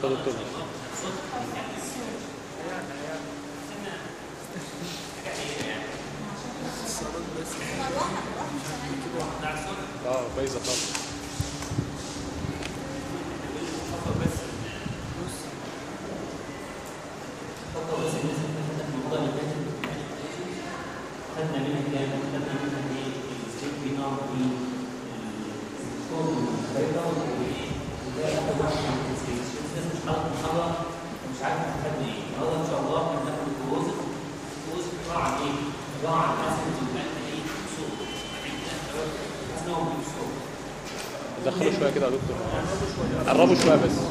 para o doutor. Ah, país a Service.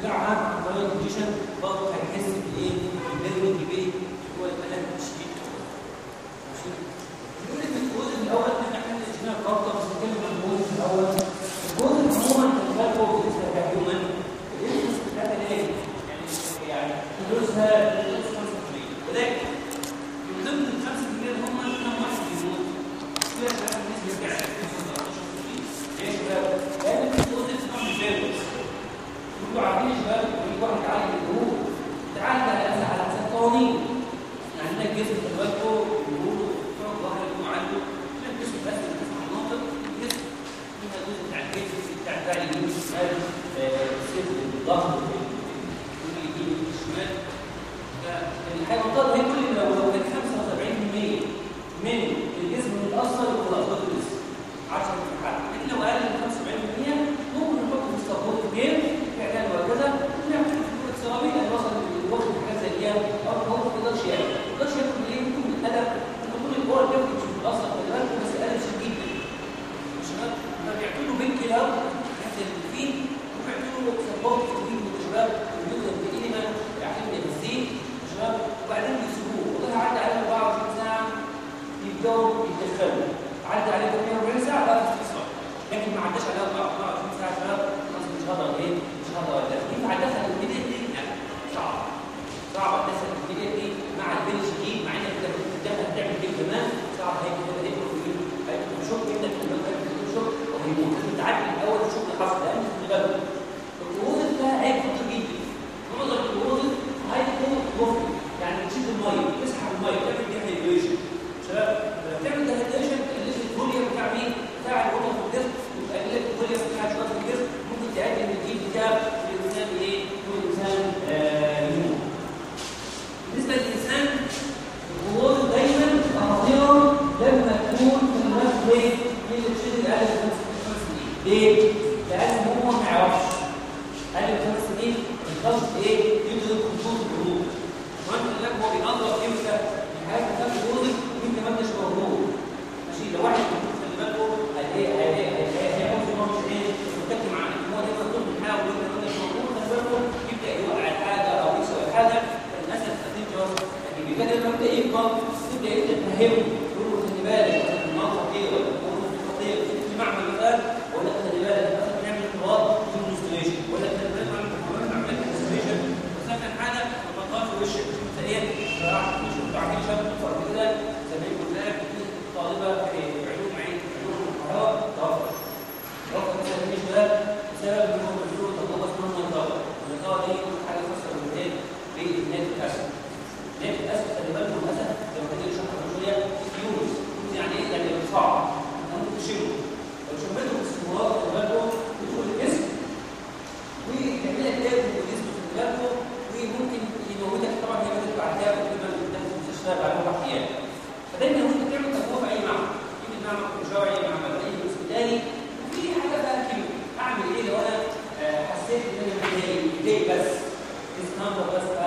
بتاعها المايو كونديشن برضه هنحس بايه بالبيرمنج بيه هو الالم الشديد ماشي؟ بيقول لك الجزء الأول ان إحنا الاجتماع برضه بس نتكلم عن الجزء الأول الجزء عموما الفرق بالنسبة للهيومن الانفلس بتاعتها إيه؟ يعني يعني تدرسها Manda,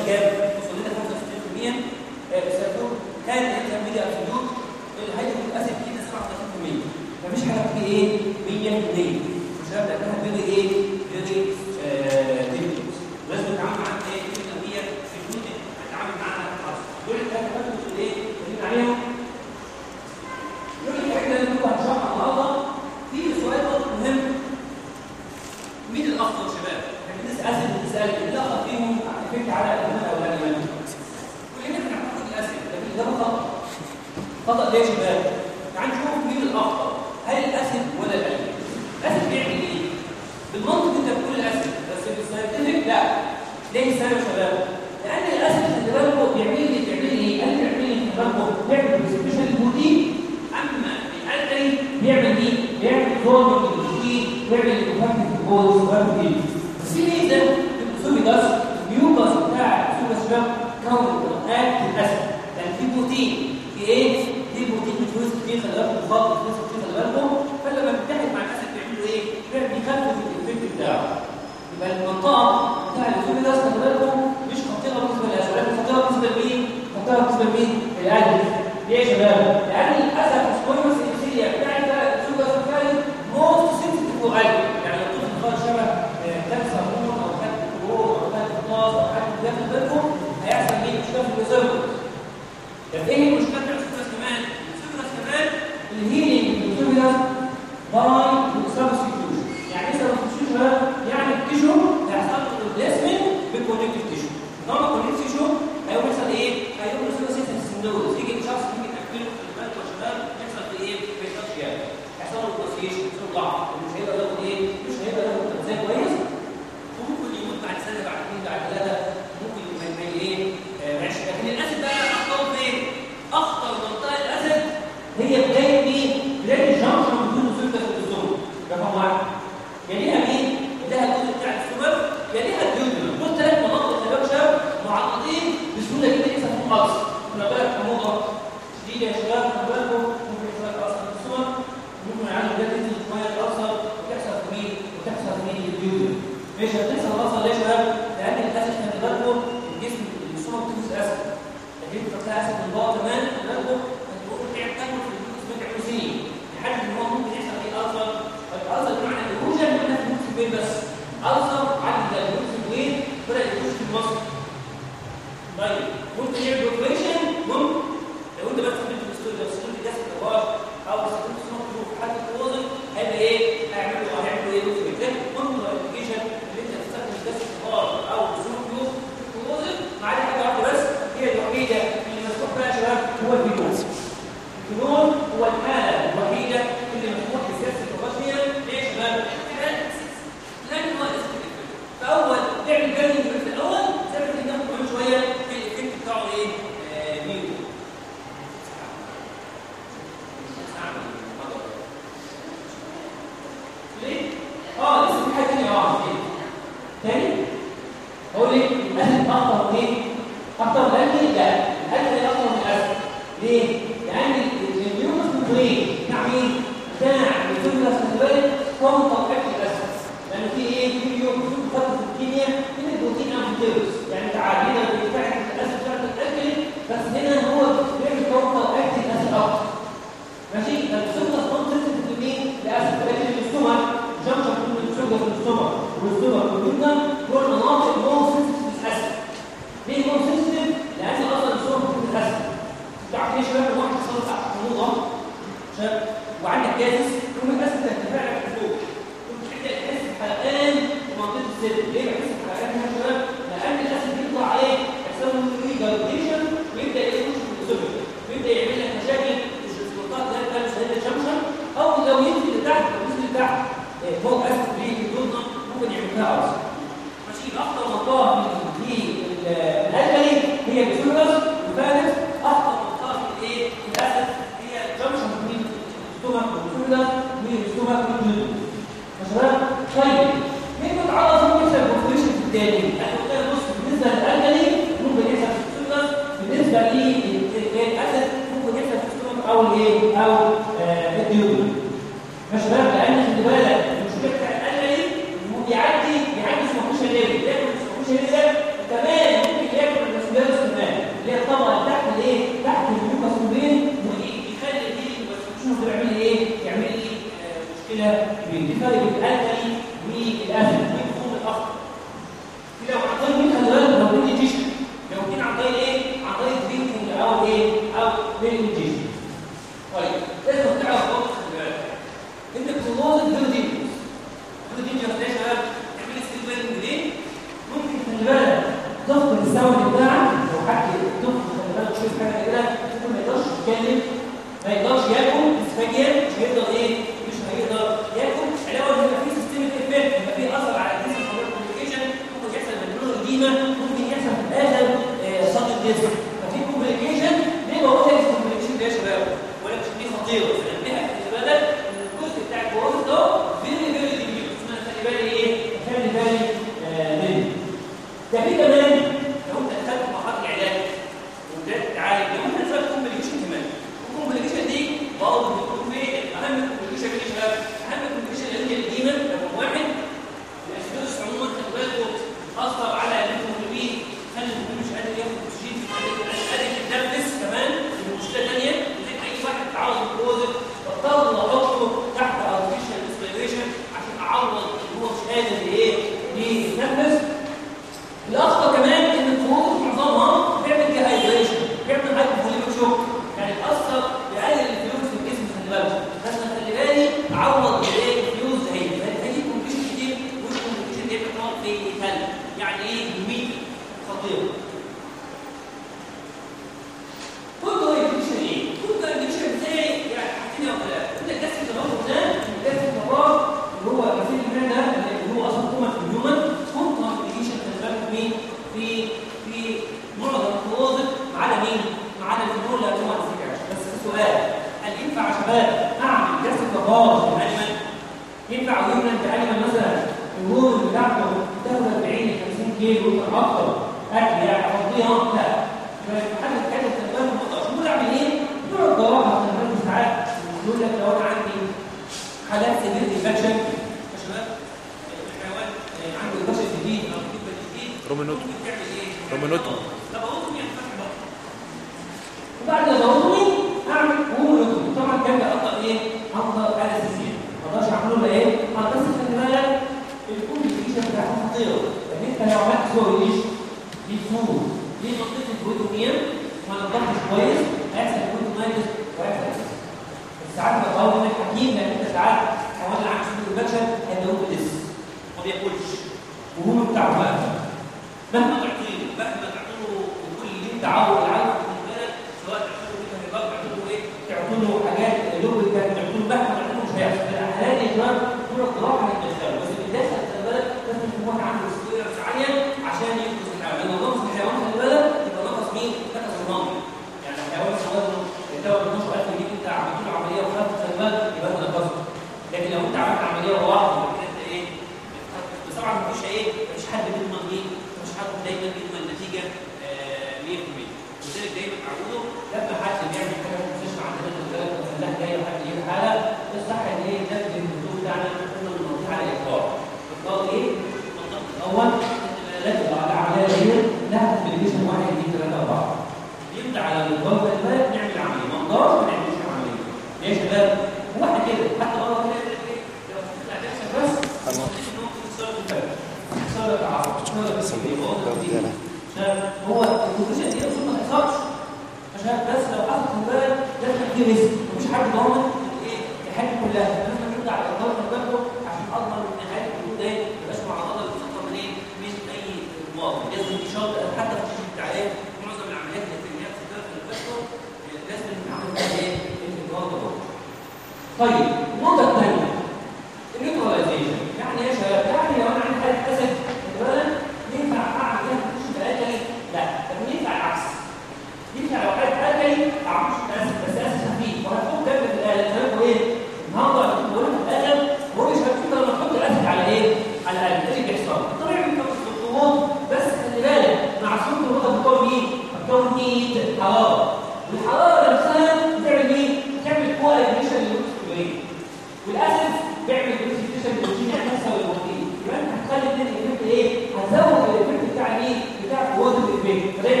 Amen.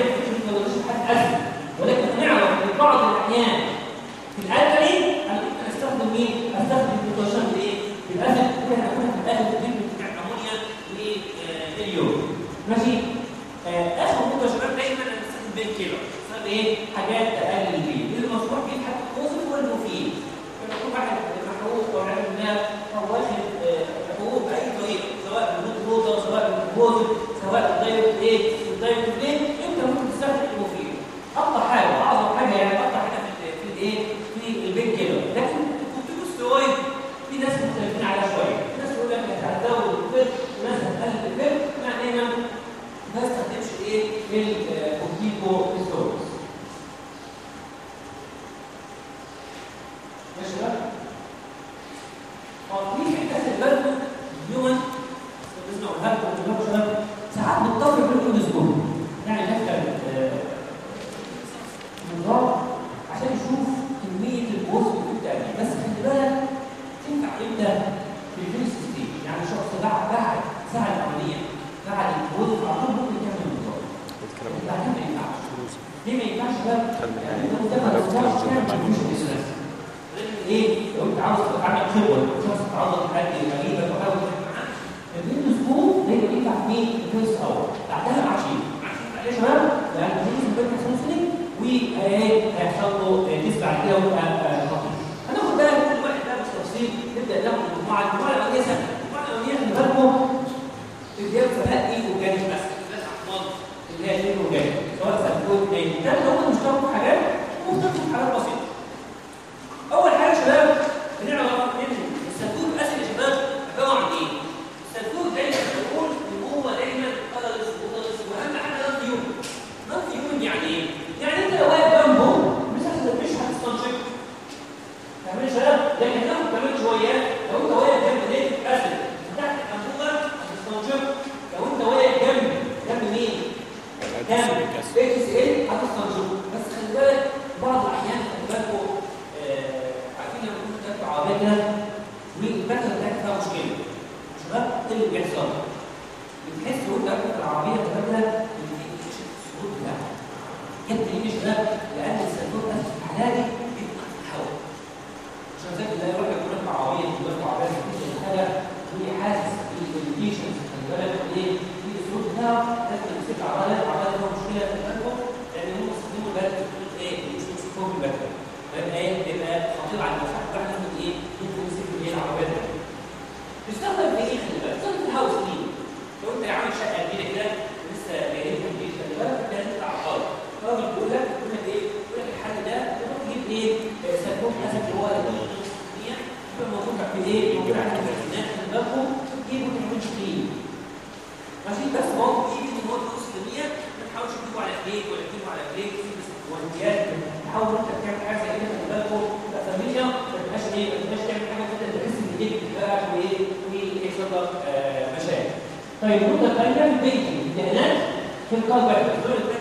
طيب، فيكون تخيل بيتي الدهانات في القلب يحدثون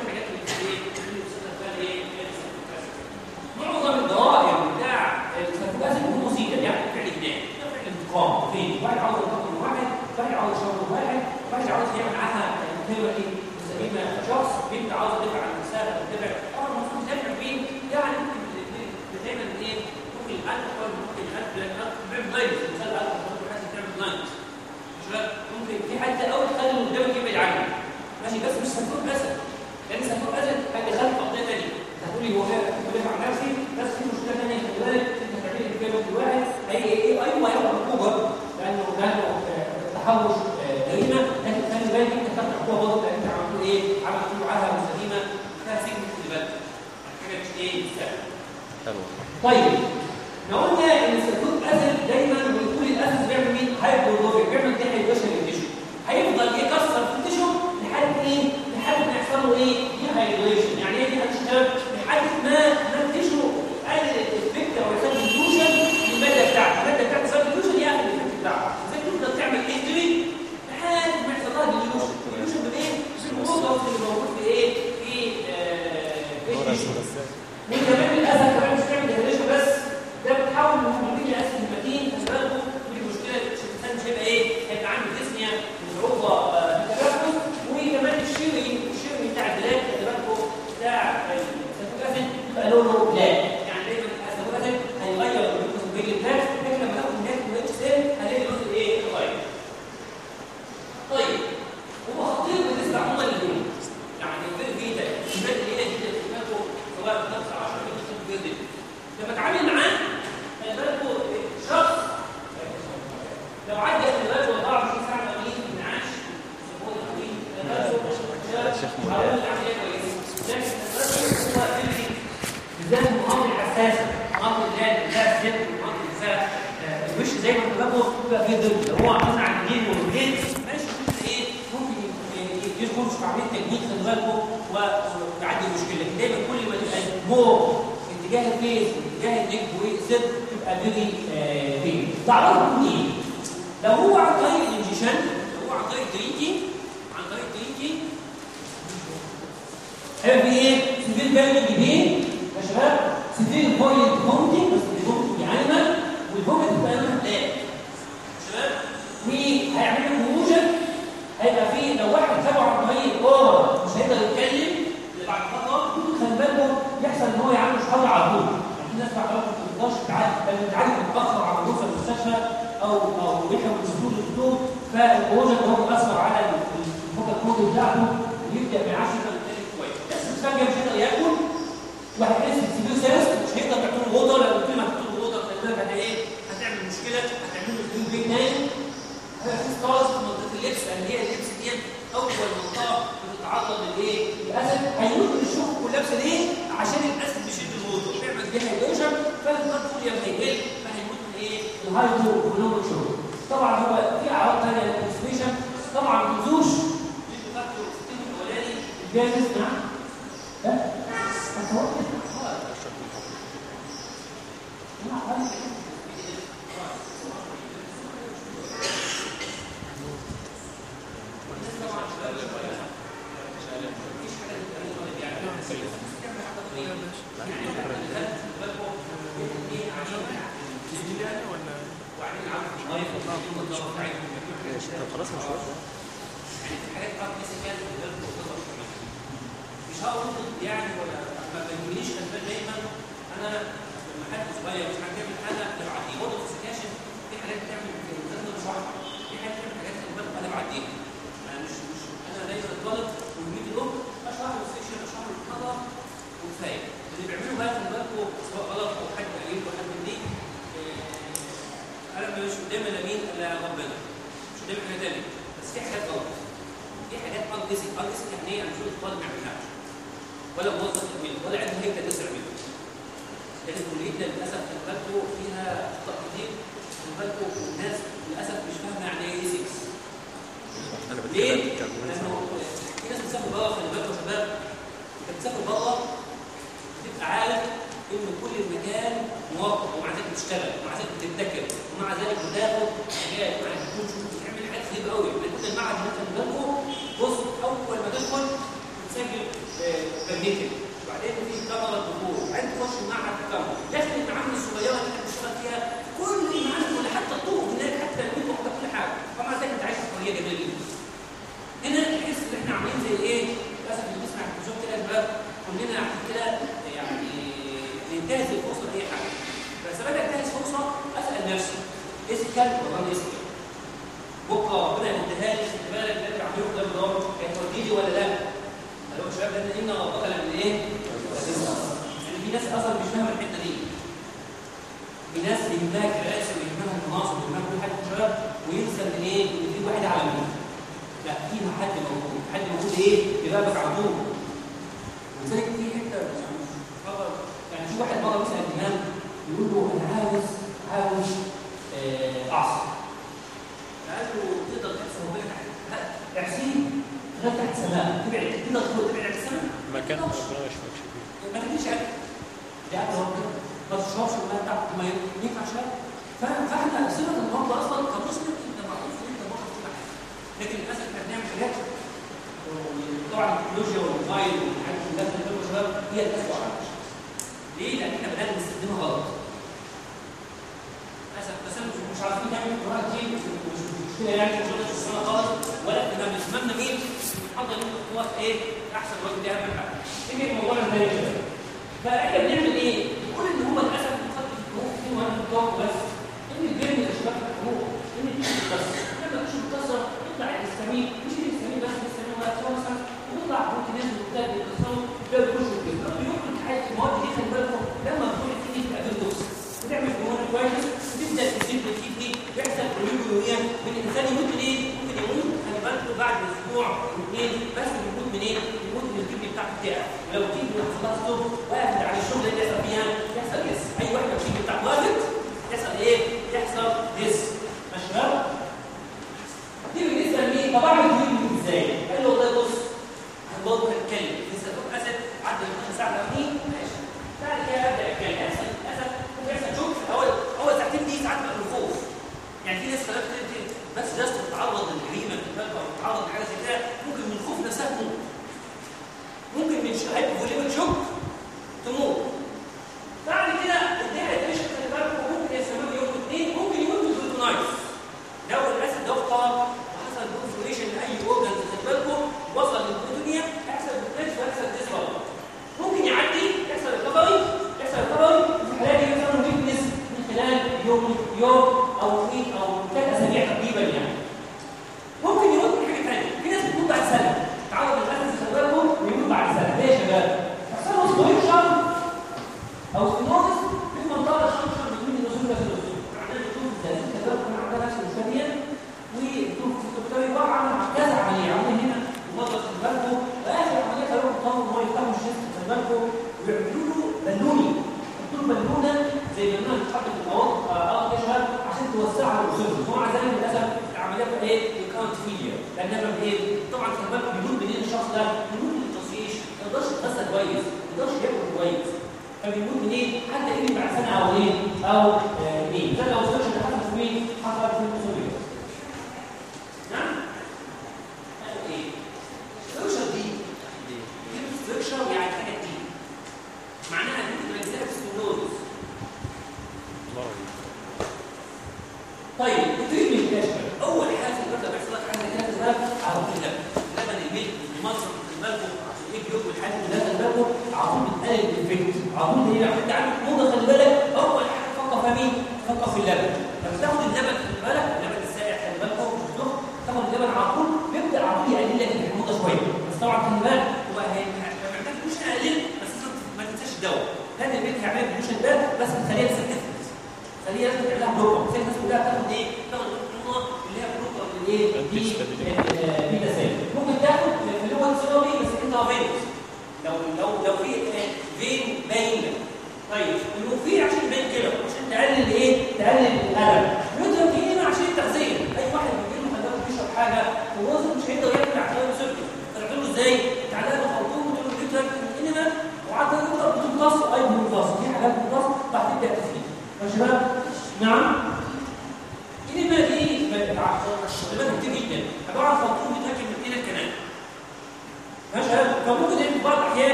اللبسه ليه؟ عشان الاسد بيشد الوضوء بيعمل بيها الاوجن فالمدخول يتهيل فهيكون إيه؟ الهايدرو ولون شغل طبعا هو في اعراض ثانية للكونسبيشن طبعا ما تنسوش الفاكتور الاولاني الجاهز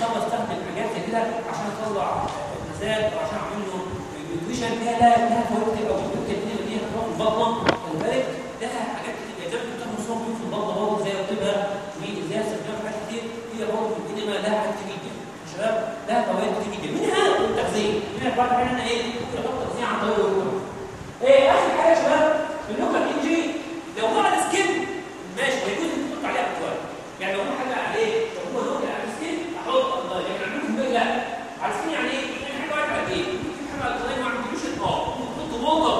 طب استخدم حاجات زي كده عشان أطلع مزاج وعشان عشان أعمل له نيوتريشن ليها لها لها فوائد كتير قوي ممكن تديها دي هتروح البطنة خلي بالك. حاجات كتير. يعني زي ما بتاخد نصهم في البطن برضه زي الطبها وازاي استخدمها في حاجات كتير. هي برضه في الدنيا لها حاجات كتير. جدا شباب لها فوائد كتير جدا. منها التغذية. منها بعد كده إيه؟ التغذيه عن طريق إيه آخر حاجة يا شباب؟ النكت عارفين يعني إيه؟ يعني حاجة واحدة قد إيه؟ حاجة القضية ما عندوش آه بتحط موتر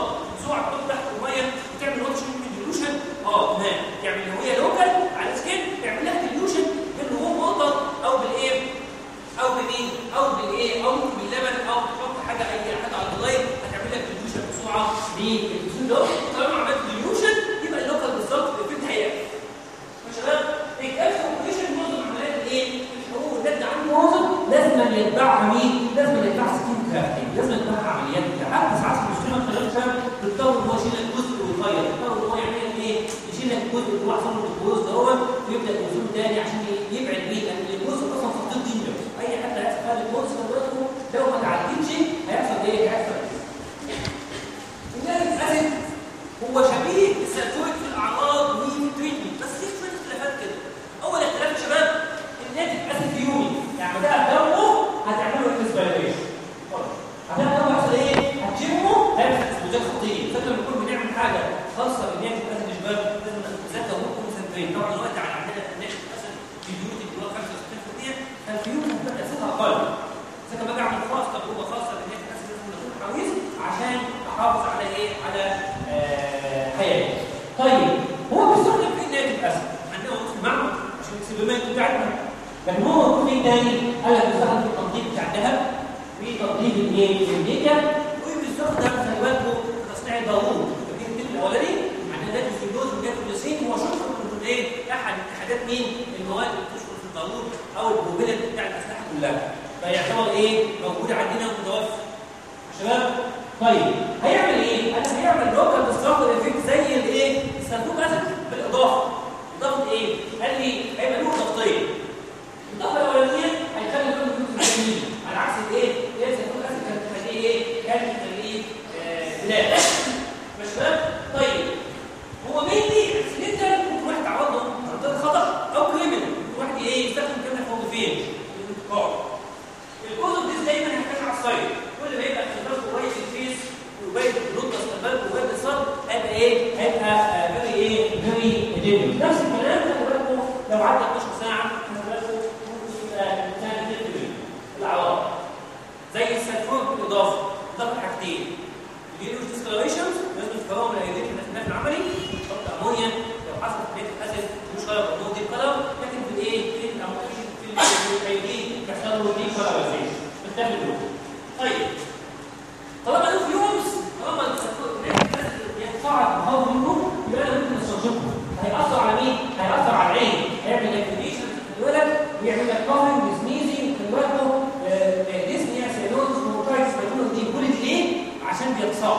زوع بتحط تحت المية وتعمل واتش ديلوشن آه هناك تعمل هويه لوكال على سكيل تعمل لها ديلوشن بالنمو موتر أو بالإيه؟ أو بالإيه؟ أو بالإيه؟ أو باللبن أو تحط حاجة أي حاجة على القضية هتعمل لك ديلوشن بسرعة بالزول ده يتبعها مين؟ لازم يتبعها سكين كافي لازم يتبعها عمليات كتير، حتى ساعات المشكلة ما بتشتغلش بتضطر إن هو يشيل لك جزء ويطير، بتطور إن هو يعمل إيه؟ يشيل لك جزء ويروح صنع الكويز دوت ويبدأ يزوم تاني عشان يبعد بيه لأن الجزء أصلا في الطب أي حد هيحصل فيها الجزء دوت لو ما تعديتش هيحصل إيه؟ هيحصل 你你先 صعب ان هو منه يبقى أنا ممكن استنشقه هيأثر على مين؟ هيأثر على العين هيعمل اكتيفيشن يقول لك ويعمل لك كوهن ديزميزي ويقول له ديزني اسيلوز بروتايتس بيقولوا دي كل ليه؟ عشان بيتصاب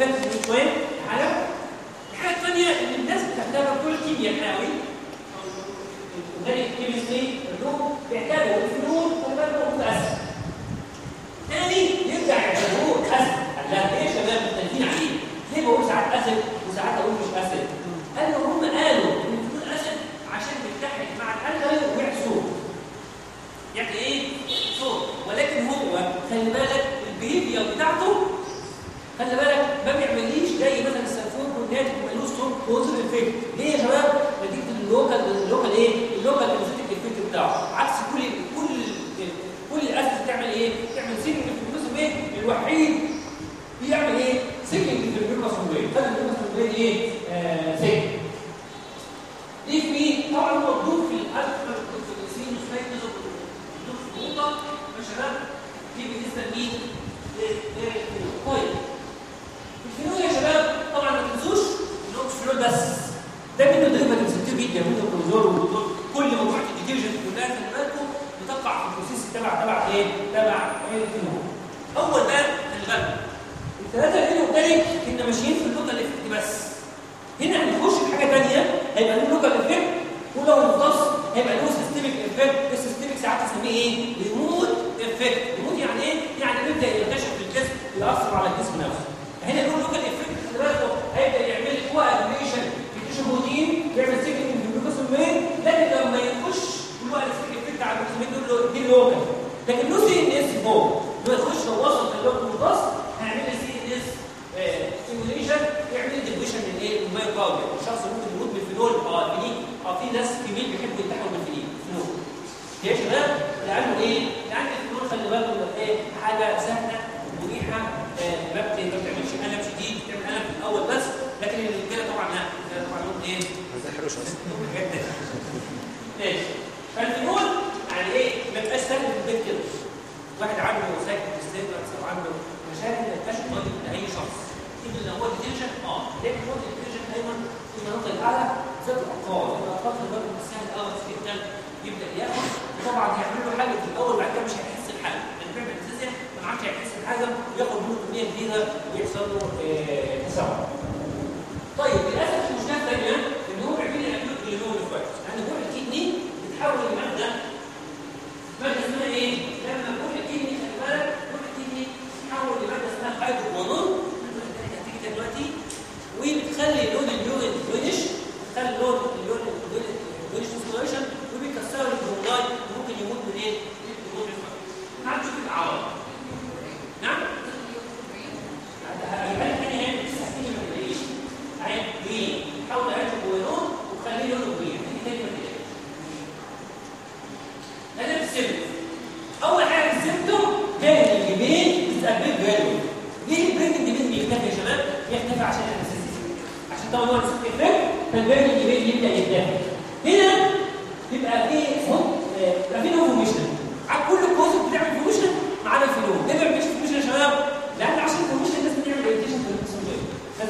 الفنس من شوية على الحاجة الثانية إن الناس بتعتبر كل كيمياء حيوي وذلك الكيمستري النوم بيعتبروا الفلور والبلد متأثر. تاني يرجع يعتبروه اسد قال لها إيه يا شباب مختلفين عليه ليه بقول ساعات اسد وساعات أقول مش اسد قال له هم قالوا إن الفلور اسد عشان بيتحد مع الحلقة ويعمل صوت. يعني إيه؟ صوت. ولكن هو خلي بالك البيهيفير بتاعته خلي بالك الفيكت ليه يا شباب؟ نتيجه اللوكال اللوكال إيه؟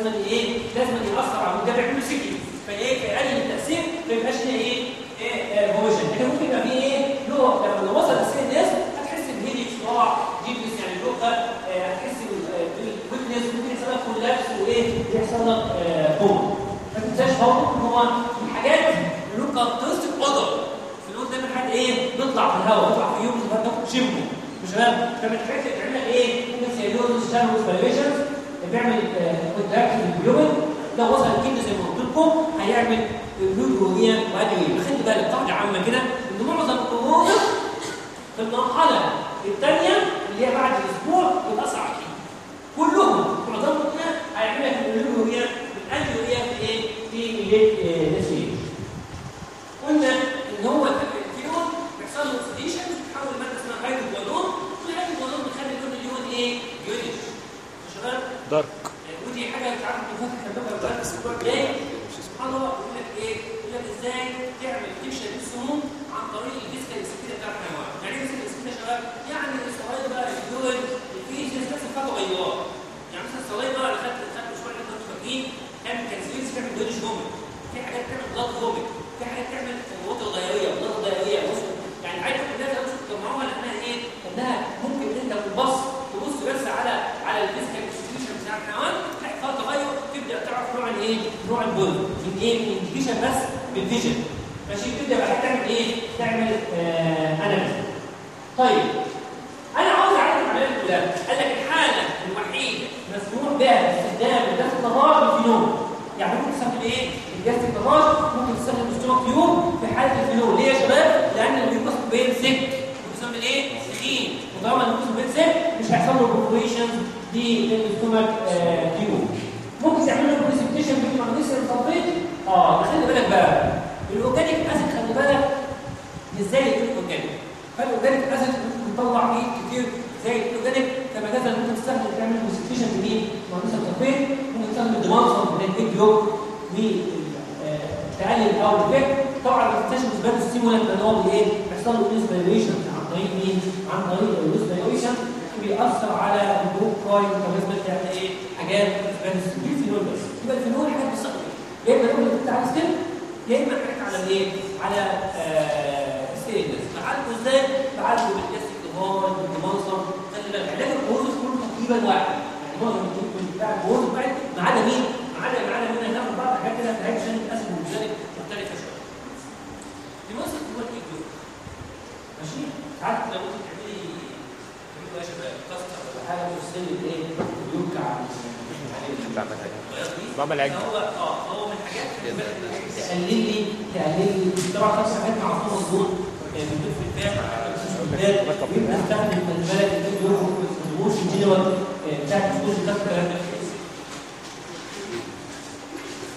لازم إيه لازم يأثر على المتابع كل سكه فايه فيقلل التأثير ما يبقاش إيه؟ إيه؟, إيه؟ هوجن لكن ممكن يبقى فيه إيه؟ لو لما وصل السن ناس يعني آه، هتحس آه، بهدي صداع جيبنس يعني اللغة هتحس بالويكنس ممكن يحصل لك كولابس وايه يحصل لك آه، كوما ما تنساش برضه إن هو الحاجات اللي لوكا تست قدر الفلوس دايما حد إيه؟ نطلع في الهواء نطلع في يوم ناخد شمه مش فاهم فبتحس تعمل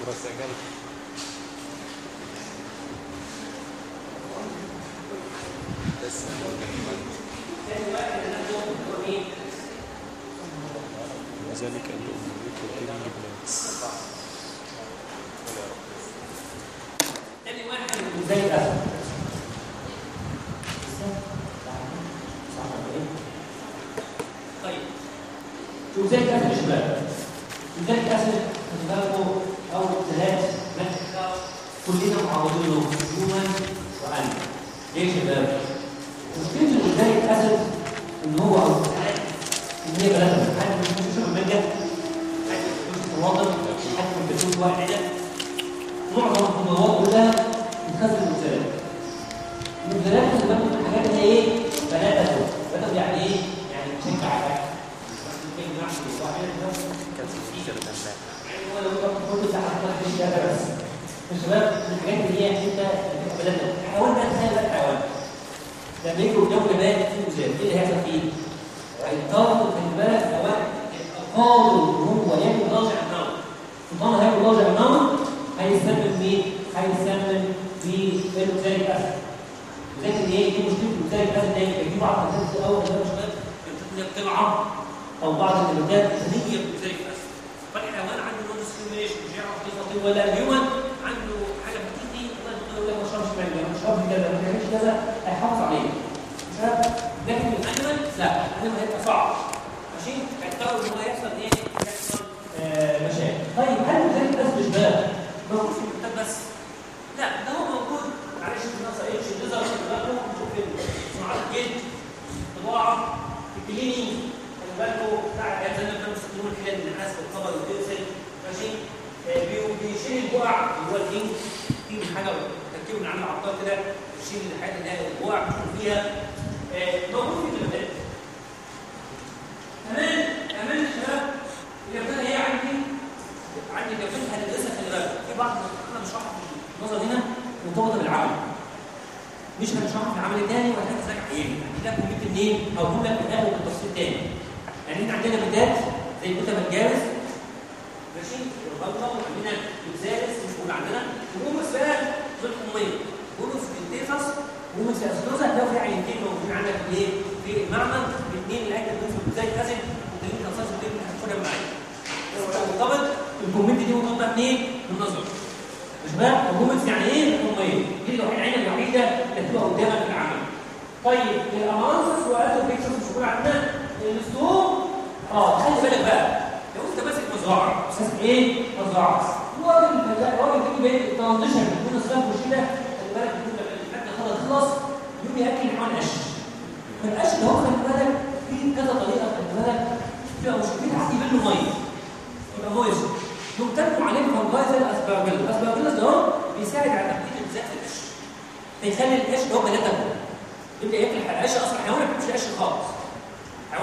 ورسائل بس تاني واحد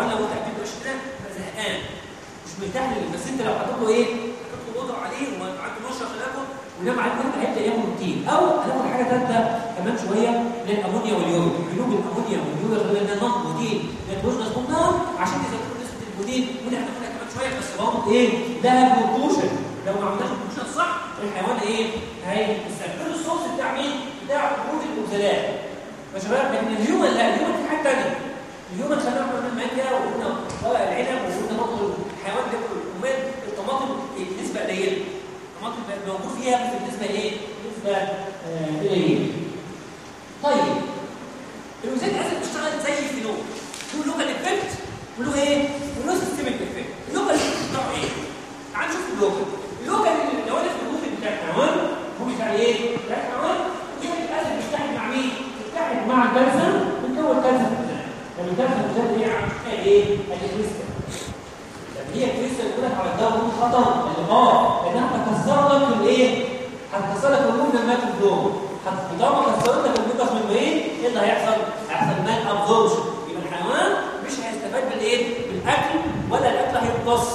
لو انت اكلته قش كده يبقى زهقان. مش مرتاح بس أنت لو حطيت له إيه؟ حطيت له وضع عليه وعنده نشره خلافه ونام عليه انت هيبدأ ياكل كتير أو هناخد حاجة ثالثه كمان شوية للأمونيا واليورين جنوب الأمونيا واليورين غير ان نقص بروتين نيتروجينس قلناهم عشان يزودوا نسبة البروتين ودي هناخدها كمان شوية بس برضه إيه؟ ده بروتوشن لو ما عملناش البروتوشن صح الحيوان إيه؟ هيستقبل الصوص بتاع مين؟ بتاع خروج الانزلاق يا شباب لكن ال human لا ال human في حاجة ثانية ال human خلانا قلنا المانجا وقلنا ورق العنب وقلنا برضه الحيوان ده كمان الطماطم النسبة قليله الطماطم موجود فيها بس النسبة إيه؟ نسبه آه، قليله طيب ال oxalic acid بيشتغل زي الفينول له local effect وله إيه؟ وله systemic effect ال local بتاعه إيه؟ تعال نشوف ال local ال local لو أنا في ال oxalate بتاع الحيوان هو بتاع إيه؟ بتاع الحيوان الوزيت الاسيد بيشتغل مع مين؟ بيشتغل مع الكالسيوم بيكون كالسيوم لما الكالسيوم ده إيه عامل فيها إيه؟ الكريستال لما هي كريستال يقول لك على الدواء مش خطر اللي آه لأنها هتكسر لك الايه؟ هتكسر لك الروم لما تدوم طالما كسرت لك الميكس من إيه؟ إيه اللي هيحصل؟ هيحصل مان ابزوربشن يبقى الحيوان مش هيستفاد بالايه؟ بالاكل ولا الأكل هيمتص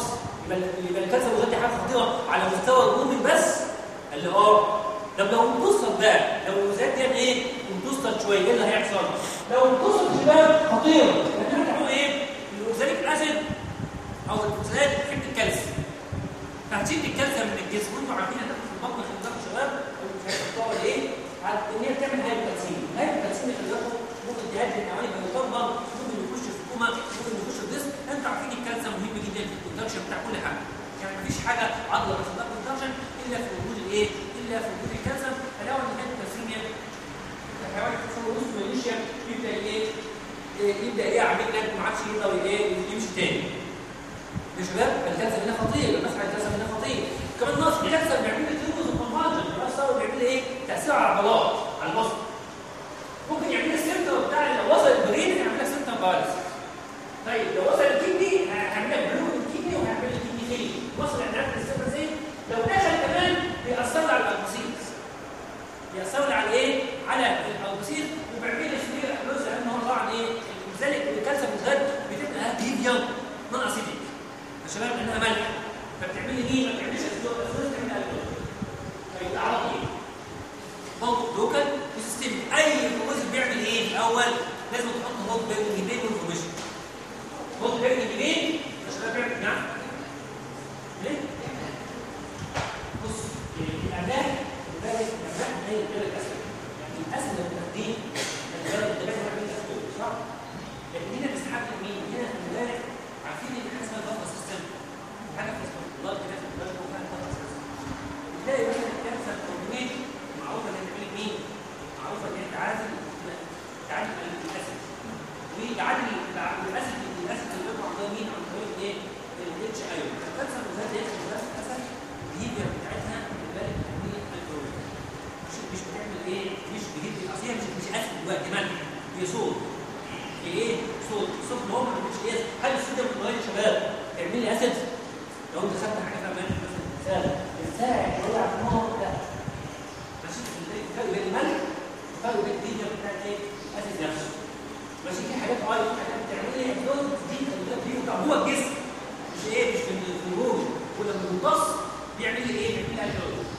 يبقى يبقى الكالسيوم دي حاجة خطيرة على مستوى الروم بس اللي آه طب لو امتصت بقى لو الوزات دي إيه؟ امتصت شوية إيه اللي هيحصل؟ لو امتصت شباب خطير لكن إيه؟ الاوزاليك اسيد أو الفوسفات بتحب الكالسيوم فهتشيل الكالسيوم من الجسم وانتوا عارفين ان في البطن بالكم شباب بتعمل إيه؟ إن هي بتعمل هايبوكالسيم الهايبوكالسيم خلي بالكم ممكن تهدي الحيوان يبقى يطبق ممكن يخش في الكوما ممكن يخش في الجسم أنتوا عارفين الكالسيوم مهم جدا في الكوندكشن بتاع كل حاجة يعني مفيش حاجة عضلة لها كوندكشن إلا في وجود الايه؟ إلا في وجود الكالسيوم فلو ان الكالسيميا الحيوان يحصل له نص ماليشيا يبدا إيه يبدا إيه لك ما عادش يقدر إيه يمشي تاني. يا شباب الكالسيوم هنا خطير المسح الكالسيوم هنا خطير. كمان نقص الكالسيوم بيعمل لك تنقص الكونفرجن بيأثر بيعمل لي إيه؟ تأثير على العضلات على المصل ممكن يعمل لك سيمتوم بتاع لو وصل البرين يعمل لك سيمتوم باراليسيس طيب لو وصل الكدني هيعمل لك بلوك الكدني وهيعمل لك كدني فيلي وصل عند زي لو دخل كمان بيأثر على الألبسيس بيأثر لي على إيه؟ على الألبسيس وبيعمل شوية جزء لأن هو طبعا إيه؟ لذلك الكالسيوم بالذات بتبقى هيفيا نون اسيديك يا شباب لانها ملح فبتعمل لي إيه؟ ما بتعملش اسيدوز تعمل الكول طيب على إيه؟ موقف لوكال وسيستم أي جزء بيعمل إيه الأول؟ لازم تحط هوت بين بين انفورميشن هوت بين بين يا شباب بيعمل نعم ليه؟ بص الأعداء لذلك الأعداء هي الكلى الأسد يعني الأسد التقديم الأعداء الدكاترة عاملين أسد صح؟ لكن هنا بيستحق مين؟ هنا امبارح عارفين إن حاجة اسمها ضغط سيستم حاجة في الله كده في البلد وفيها ضغط سيستم تلاقي مثلا الكانسر كومبينيت معروفة إن هي مين؟ معروفة إن هي تعادل تعادل الأسد ويعادل الأسد الأسد اللي بيطلع ده مين عن طريق إيه؟ الاتش اي الكانسر بالذات ياخد بس الأسد الهيبيا بتاعتها بالك هي الكلوريد مش بتعمل إيه مش بهيبيا اصل هي مش مش اسيد دلوقتي ملح. هي صوت. إيه؟ صوت. الصوت اللي هو ما بيعملش إيه هل الصوديوم بيتغير يا شباب؟ تعمل لي اسيد لو انت خدت حاجة مثلا الساعد يولع في النار لا ماشي؟ الفرق الملح والفرق بين الهيبيا بتاعت إيه؟ الاسيد نفسه. ماشي؟ في حاجات آه في حاجات بتعمل لي اكدوز دي دي جوه الجسم. مش إيه؟ مش في الخروج ولما بيمتص بيعمل لي إيه؟ بيعمل لي.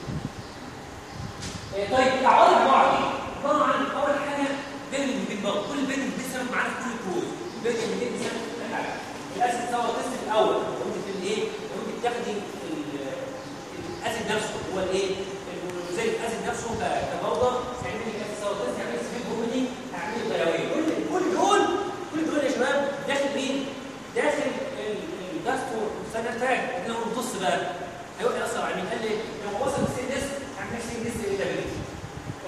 إيه طيب إيه؟ عبارة عن أول حاجة بين البين بقى كل بين البين سبب معانا في كل كروز بين البين سبب في كل حاجة. الاسيد سوا التست الأول لو انت في الايه؟ لو انت بتاخدي الاسيد نفسه هو الايه؟ زي الاسيد نفسه كبودر هيعمل لي كاسيد سوا التست هيعمل لي سبيل بومني هيعمل لي ضياويه كل كل دول كل دول يا شباب داخل مين؟ داخل الجاسترو سانتاج إنه نص بقى هيروح يأثر على مين؟ قال لي لو وصل السي ديس هعمل لك سي ديس irritability.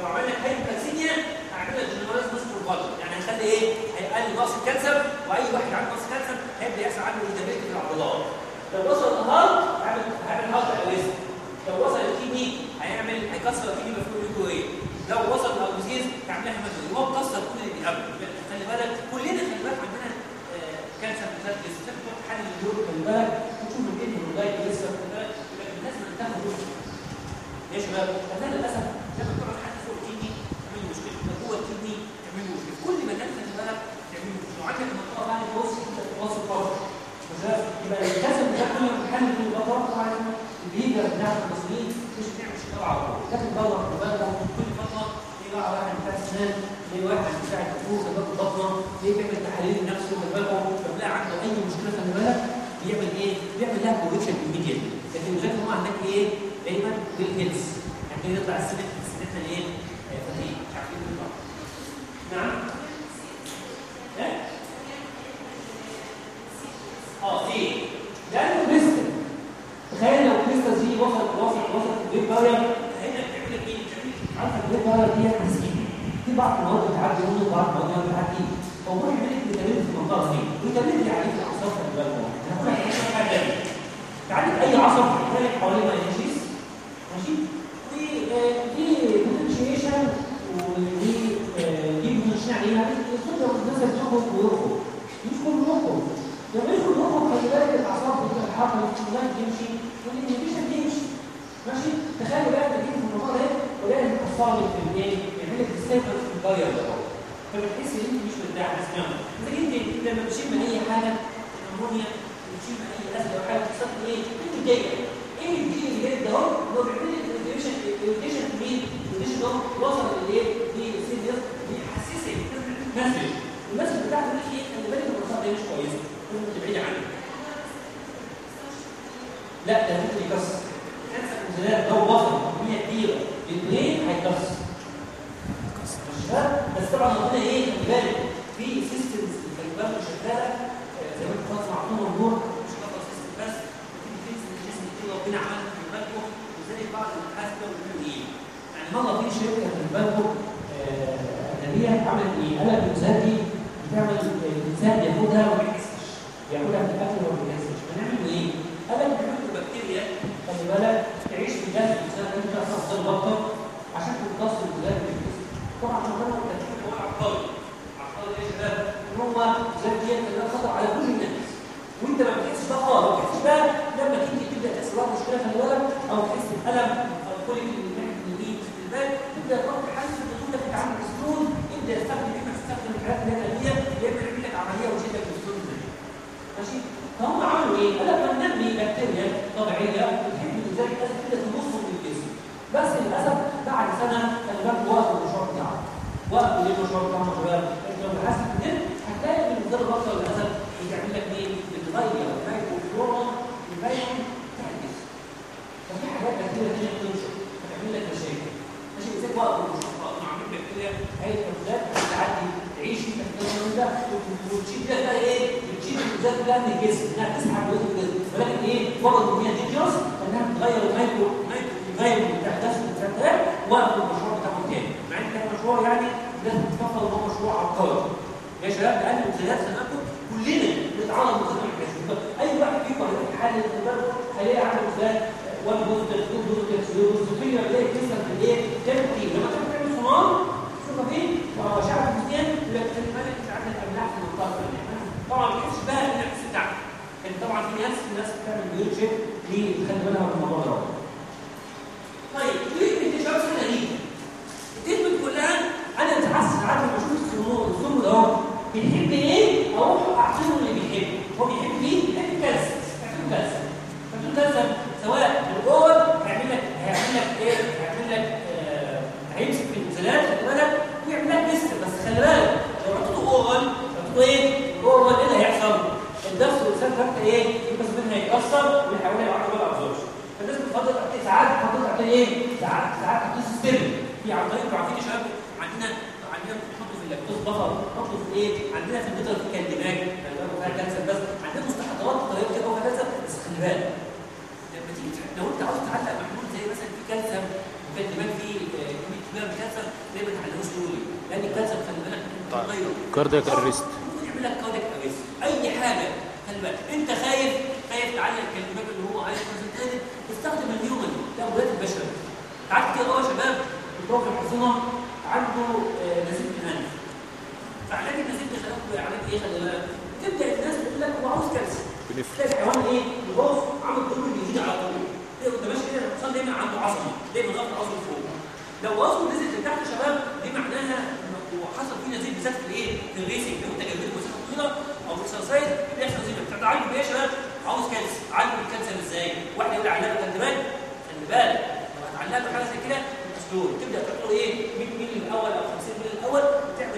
لو عمل لك هايبوكالسيميا هعمل لك جنرالايز ماسكول فالج يعني هيخلي إيه؟ الكالسيوم وأي واحد عنده نقص كالسيوم هيبدا يحصل عنده irritability في العضلات. لو وصل الهارت هيعمل هيعمل هارت اريست. لو وصل الكيدني هيعمل هيكسر الكيدني بفلويد إيه؟ لو وصل الأوزيز هيعمل لها هيماتوما هو مكسر كل اللي قبله خلي بالك كلنا خلي بالك عندنا كانسر بالذات لسه حل الدور خلي بالك وتشوف الكيدني واللايك لسه خلي بالك لازم تاخد جزء يا شباب هذا للأسف لما تقعد حد فوق الكدني تعمل مشكله لو جوه الكدني تعمل مشكله كل ما الناس خلي بالك تعمل مشكله وعندك منطقه بعد الوصف انت توصل فرق شباب يبقى الكسب ده كل ما الحل في البطن طبعا الليدر بتاع المصريين مش بتعمل شيء على طول لكن تدور في بالك كل فتره في بقى واحد بتاع اسنان في واحد بتاع الدكتور في باب البطنه في بيعمل تحاليل نفسه في بالكم فبلاقي عنده أي مشكلة خلي بالك بيعمل إيه؟ بيعمل لها كوريكشن immediately لكن لغايه ما عندك إيه؟ دايما بالهيلز يعني يطلع السنة سنتنا الايه؟ فتيه مش عارفين نعم إيه؟ آه دي لأنه كريستال تخيل لو كريستال دي وصلت وصلت وصلت البيت بارير هنا بتعمل لك إيه؟ بتعمل لك عارفه البيت بارير دي تسكين في بعض المواد بتعدي منه بعض المواد ما بتعديش هو بيعمل لك فيتامين في المنطقة دي. فيتامين دي عليك الاعصاب خلي بالك أنا كل حاجة تعالج اي عصب بيتكلم حوالين مايونيز ماشي وفي بوتنشيشن ودي دي بوتنشيشن عليها الصوت الناس بتخرج ويخرج يدخل يخرج لما يدخل يخرج خلي بالك الاعصاب بتبقى الحركه الكلام يمشي والانهبيشن يمشي ماشي تخيل بقى انك في الموضوع ده ولاقي متحصل في الايه يعمل لك ديستربنس في الباير ده فبتحس ان انت مش مرتاح اسمع لكن انت لما بتشم اي حاجة امونيا بتشم اي اسد أو حاجة بتحصل إيه انت جاي إيه دي اللي جاي ده اهو هو بيعمل لك الانفيشن الانفيشن مين الانفيشن ده وصل لايه دي سيريس بيحسسك مسج المسج بتاعته دي إيه خلي بالك المنطقة دي مش كويسه كنت تبعدي عنها لا ده ممكن يكسر كانسر الانزلاق لو وصل كميه كبيره للبرين هيكسر بس طبعا ربنا إيه خلي بالك في سيستمز خلي بالك شغاله زي ما انت خلاص معطونا النور مش خطر سيستم بس في فيكس عملها في بالكم وزي بعض بيقولوا إيه يعني مره في شركه في بالكم هي عملت إيه؟ قال لك الانسان دي بتعمل الانسان بياخدها وما بيحسش بياخدها في الأكل وما بيحسش فنعمل إيه؟ قال لك بنحط بكتيريا. خلي بالك تعيش في جهاز الانسان ده إنت تفضل بطل عشان تمتص الغذاء في الجسم طبعا ربنا التركيب هو عبقري عبقري يا شباب. ان هو زي دي خطر على كل الناس. وإنت ما بتحسش بقى ما بتحسش بقى بقى مشكلة خلي بالك أو تحس بألم أو كل اللي في البال تبدا تروح تحس ان انت في عامل سنون ابدا استخدم اما تستخدم الحاجات اللي هي الاليه يا اما نعمل لك عملية لك السنون ماشي فهم عملوا إيه؟ قال لك ما ننمي بكتيريا طبيعية بتحب إزاي لازم تبدا تنص من الجسم بس للأسف بعد سنة خلي بالك وقفوا المشروع بتاعهم وقفوا ليه المشروع بتاعهم يا شباب؟ أنت لو في النت هتلاقي إن الغدار البصري للأسف بتعمل لك إيه؟ بتغير الميكرو بتاع الجسم ففي حاجات كتيره هنا بتنشر بتعمل لك مشاكل ماشي إزاي وقت المشروع عاملين بكتيريا هي الفلات بتعدي تعيش في التكنولوجيا ده وتشيل ده بقى إيه؟ بتشيل الفلات ده من الجسم انها تسحب جزء الجسم ولكن إيه؟ فرض ان هي دينجرس انها بتغير الميكرو الميكرو بتاع الجسم بتاع ده وقف المشروع بتاعهم تاني مع ان كان مشروع يعني لازم ان هو مشروع عبقري يا شباب لأن المنتجات سنتكم كلنا بنتعرض لخدمه الكشف أي واحد فيكم هيروح يحلل البلد هيلاقي عنده إزاي وان بوزيتيف تو بوزيتيف بوزيتيف بيلاقي كيسه في الايه إيه لما تعمل تعمل صناعه شوفها فين شعب المسلم يقول لك انت مالك انت عندك املاح في المنطقة طبعا ما تحسش بقى الحس بتاعك لأن طبعا في ناس في ناس بتعمل بيوت شيب ليه تخلي بالها من الموضوع ده طيب التريتمنت دي شباب سنه دي التريتمنت كلها أنا اتحسن عارف لما أشوف السمو السمو ده بيحب إيه؟ أروح اعطيه اللي بيحبه هو بيحب مين؟ بيحب الكالسيوم بيحب الكالسيوم فالكالسيوم سواء بالجول هيعمل لك هيعمل لك إيه؟ هيعمل لك آه هيمسك في خلي بالك ويعمل لك لسه. بس خلي بالك لو حطيته جول حطيته إيه؟ جول إيه اللي هيحصل؟ الدرس والإنسان تحت إيه؟ يبقى منها يتأثر والحيوان يبقى عنده ابزوربشن فالناس بتفضل ساعات تفضل تعطيه إيه؟ ساعات ساعات تعطيه سيستم في طريق أنتوا عارفين يا شباب عندنا عندنا بنحطه في اللاكتوز بفر بنحطه في إيه؟ عندنا في البيتر في كالدماج فيها كانسر بس. عندنا مستحضرات طريقة كده كانسر. بس خلي بالك لو انت عاوز تعلق محلول زي مثلا في كانسر وكالدماج في كميه كبيره من الكانسر ليه ما تعلقوش دول لأن الكانسر خلي بالك بتغير كاردياك ارست ممكن يعمل لك كاردياك ارست أي حاجة خلي بالك. أنت خايف خايف تعلق الكالدماج اللي هو عايز كونسنتريتد استخدم الهيومن ده ولاد البشر. تعال كده آه يا شباب. الدكتور حسنا عنده نزيف من الانف فعلاج النزيف ده خلاص علاج إيه؟ خلي بالك. تبدأ الناس تقول لك هو عاوز كالسيوم تلاقي الحيوان إيه؟ يبص عامل دور جديد على طول. تلاقي وانت ماشي كده الحصان دايما عنده عصبي دايما ضغط عصبي فوق. لو وزنه نزل لتحت يا شباب دي معناها إنه حصل فيه نزيف بالذات في الايه في ال racing لو انت جايب مسافه طويله أو في exercise بيحصل نزيف. بتتعالج بايه يا شباب؟ عاوز كالسيوم عالج الكالسيوم إزاي؟ واحد يقول علقه خلي بالك خلي بالك لو هتعلق له حاجة زي كده دول. تبدأ تحط إيه؟ 100 مللي الأول أو 50 مللي الأول وتعمل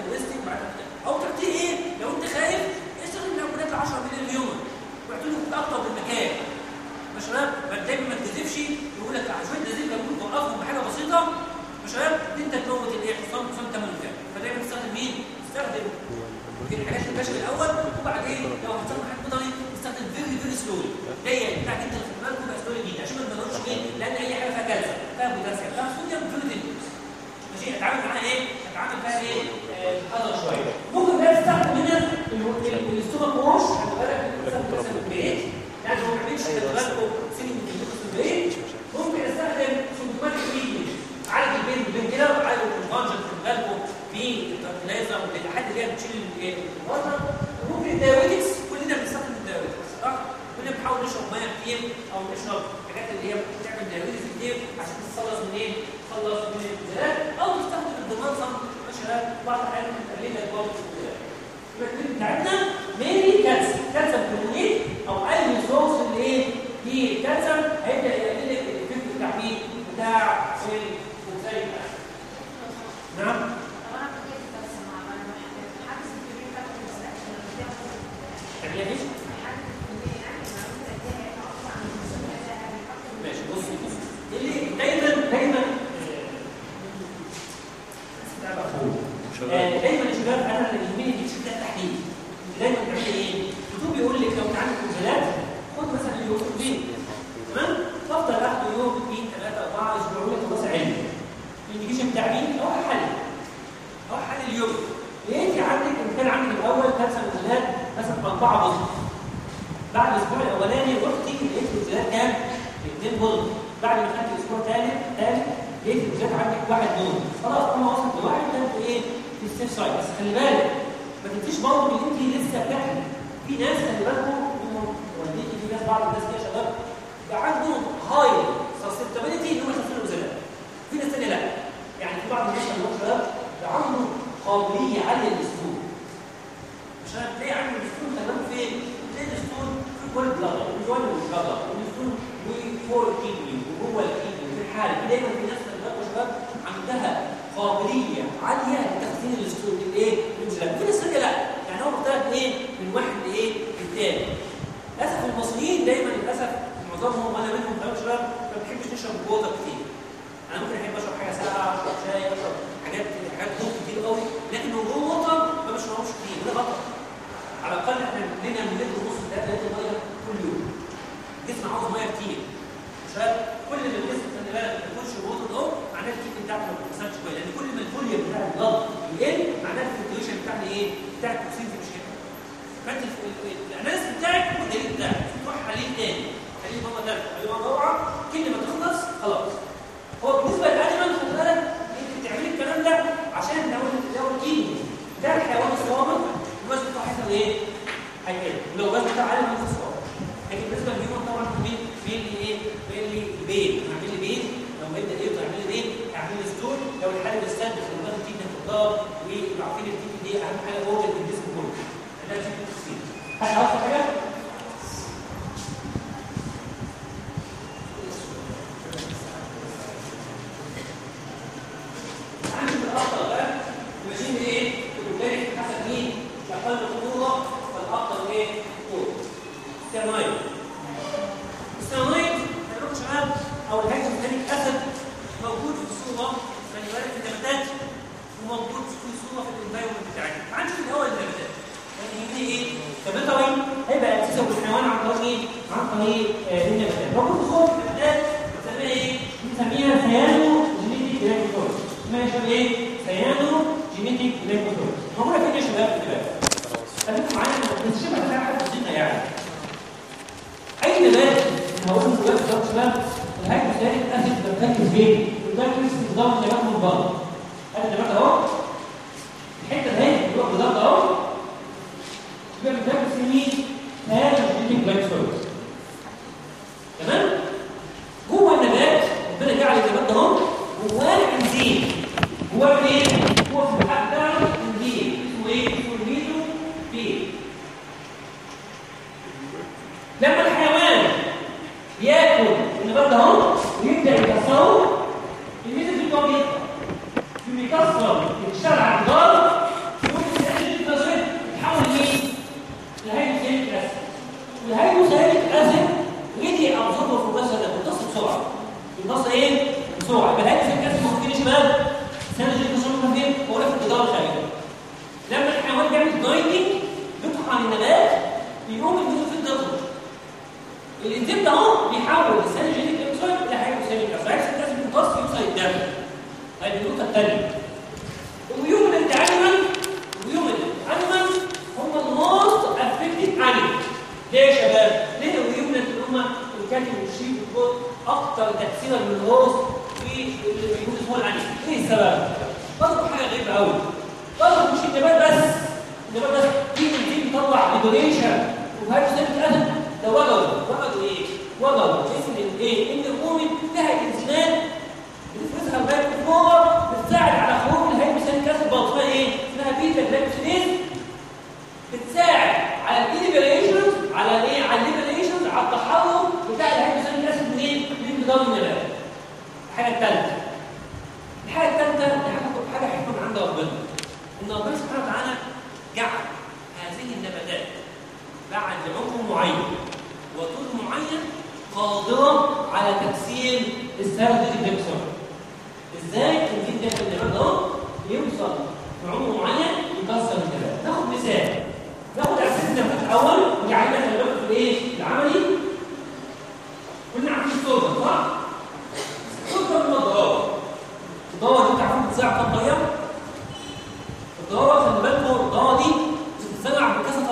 وانت تقدر تعمله إيه؟ تعمله ستور لو الحاله بتستهدف المناطق دي من الضغط والعقيده دي أهم حاجة جوه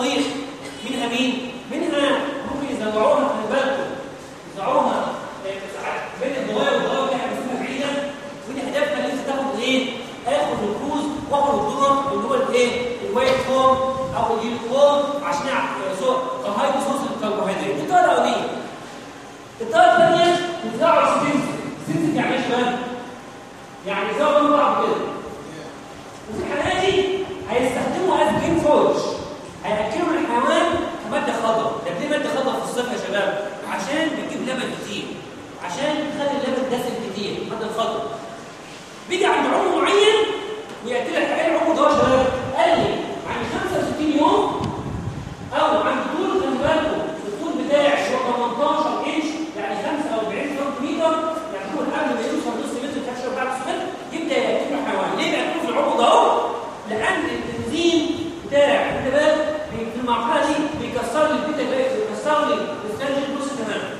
مصابيح منها مين؟ منها. ممكن يزرعوها في البلد يزرعوها آه، بين الضوايا والضوايا اللي إحنا بنسميها بعيدا ودي هدفها ان انت تاخد إيه؟ اخد الكوز واخد الذرة اللي هو الايه؟ الوايت فورم أو اليوكوم عشان اعرف كهايدرو صوص الكربوهيدرات. دي الطريقة الاوليه الطريقة الثانية بتزرعوا السنس السنس إيه؟ يعني إيه؟ شباب؟ يعني زرعوا بعض كده. وفي الحالة دي هيستخدموا as green forage هيأكلوا الحيوان كمادة خضراء ده ليه مادة خضراء في الصيف يا شباب؟ عشان بتجيب لبن كتير عشان تخلي اللبن دسم كتير المادة الخضراء بيجي عند عمر معين لك إيه العمر ده يا شباب؟ قال لي عند 65 يوم أو عند طول خلي بالكم الطول بتاعي هو 18 انش يعني 45 سنتيمتر يعني هو قبل ما يوصل نص متر كاتشر بعد متر يبدا ياكل الحيوان ليه بياكله في العمر ده اهو؟ لأن الانزيم بتاع النبات في المرحلة دي بيكسر لي البيتا بيكسر لي الستانجل بص تماما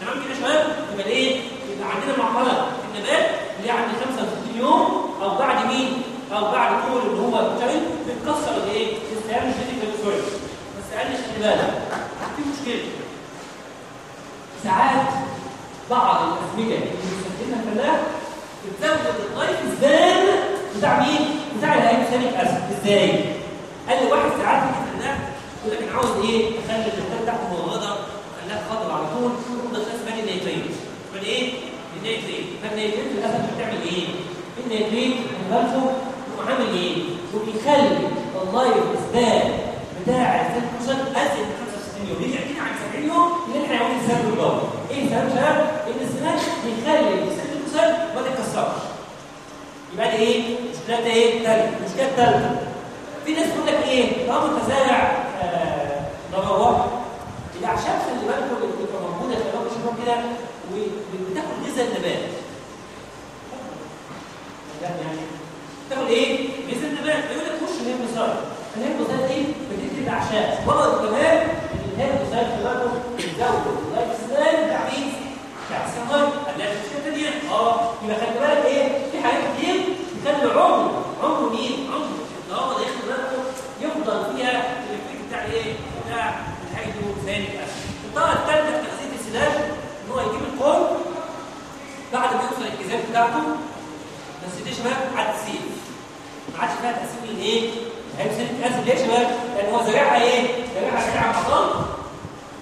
تمام كده شباب؟ يبقى إيه يبقى عندنا مرحلة في النبات اللي عند 65 يوم أو بعد مين؟ أو بعد طول اللي هو الكلام بتكسر الإيه؟ السيام الجينيك سوري بس قال لي خلي بالك. في مشكلة. ساعات بعض الاسمده اللي بيستخدمها الفلاح بتزود ال life span بتاع مين؟ بتاع ال hydrocyanic acid إزاي؟ قال لي واحد ساعات في الفلاح يقول لك أنا عاوز إيه؟ أخلي النبات بتاعته مغلظه خلاها خضر على طول تفضل اسمها ال nitrate من إيه؟ ال nitrate فال nitrate للاسف بتعمل إيه؟ ال nitrate بالكم عامل إيه؟ وبيخلي اللايف سبان بتاع السيلفوسات ازيد من 65 يوم. يحكينا عن 70 يوم اللي الحيوان السبب الجوي إيه السبب شباب إن السنان بيخلي السيلفوسات ما تتكسرش يبقى ده إيه؟ مشكلة إيه؟ ثالث المشكلة الثالثه في ناس تقول لك إيه طالما أنت زارع ضرورات الاعشاب خلي بالكم اللي بتبقى موجودة في الأرض شوفوا كده وبتاكل غذاء النبات يعني تاخد إيه؟ ميزه النبات يقول لك خش الهيم بصار الهيم بصار دي بتدي الاعشاب برضه كمان الهيم بصار في برضه بتزود بتاع مين؟ بتاع السمر هنلاقي مشكله ثانية آه يبقى خلي بالك إيه؟ في حاجات كتير تخلي عمر عمر مين؟ عمر ده ياخد باله يفضل فيها الإفكت بتاع إيه؟ بتاع الهيدروسينيك اسيد الطريقة الثالثه في تغذيه السلاج إن هو يجيب القول بعد ما يوصل الجزاء بتاعته بس دي شباب عاد تسيب ما عادش فيها تقسيم الايه؟ هيمسك اسيد ليه يا شباب؟ لأن هو زارعها إيه؟ زارعها زارعها حصان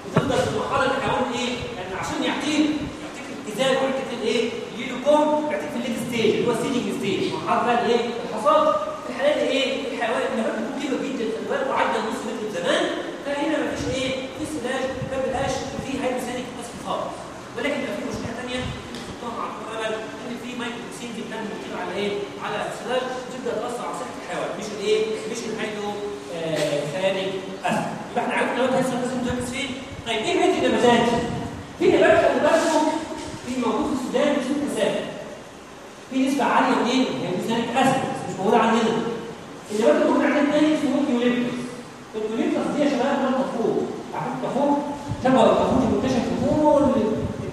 وتفضل في المرحلة اللي حيوان إيه؟ لأن عشان يعطيك يعطيك الجزاء ويعطيك الايه؟ يجي له كوم يعطيك في الليد ستيج اللي هو السيدنج ستيج مرحلة بقى الايه؟ الحصاد الحالات إيه؟ الحيوان النبات كبير جدا خلي بالك وعدى نص متر زمان فهنا ما فيش إيه؟ في سلاج ما بيبقاش في hydrocyanic acid خالص ولكن بيبقى في مشكلة ثانية مع الامل إن في mycotoxin بتنمو كده على إيه؟ على السلاج تبدا تأثر على صحة الحيوان مش الإيه؟ مش ال hydrocyanic acid يبقى إحنا عرفنا دلوقتي هيحصل لازم تركز فين؟ طيب إيه بيت النباتات؟ في نبات خلي بالكم في موجود في السودان اسمه كسافا في نسبة عالية منين؟ hydrocyanic acid بس مش موجوده عندنا اللي موجود عندنا الثاني اسمه اليوليبتس اليوليبتس دي يا شباب ده الطفول عارفين الطفول؟ شبه الطفول المنتشر في كل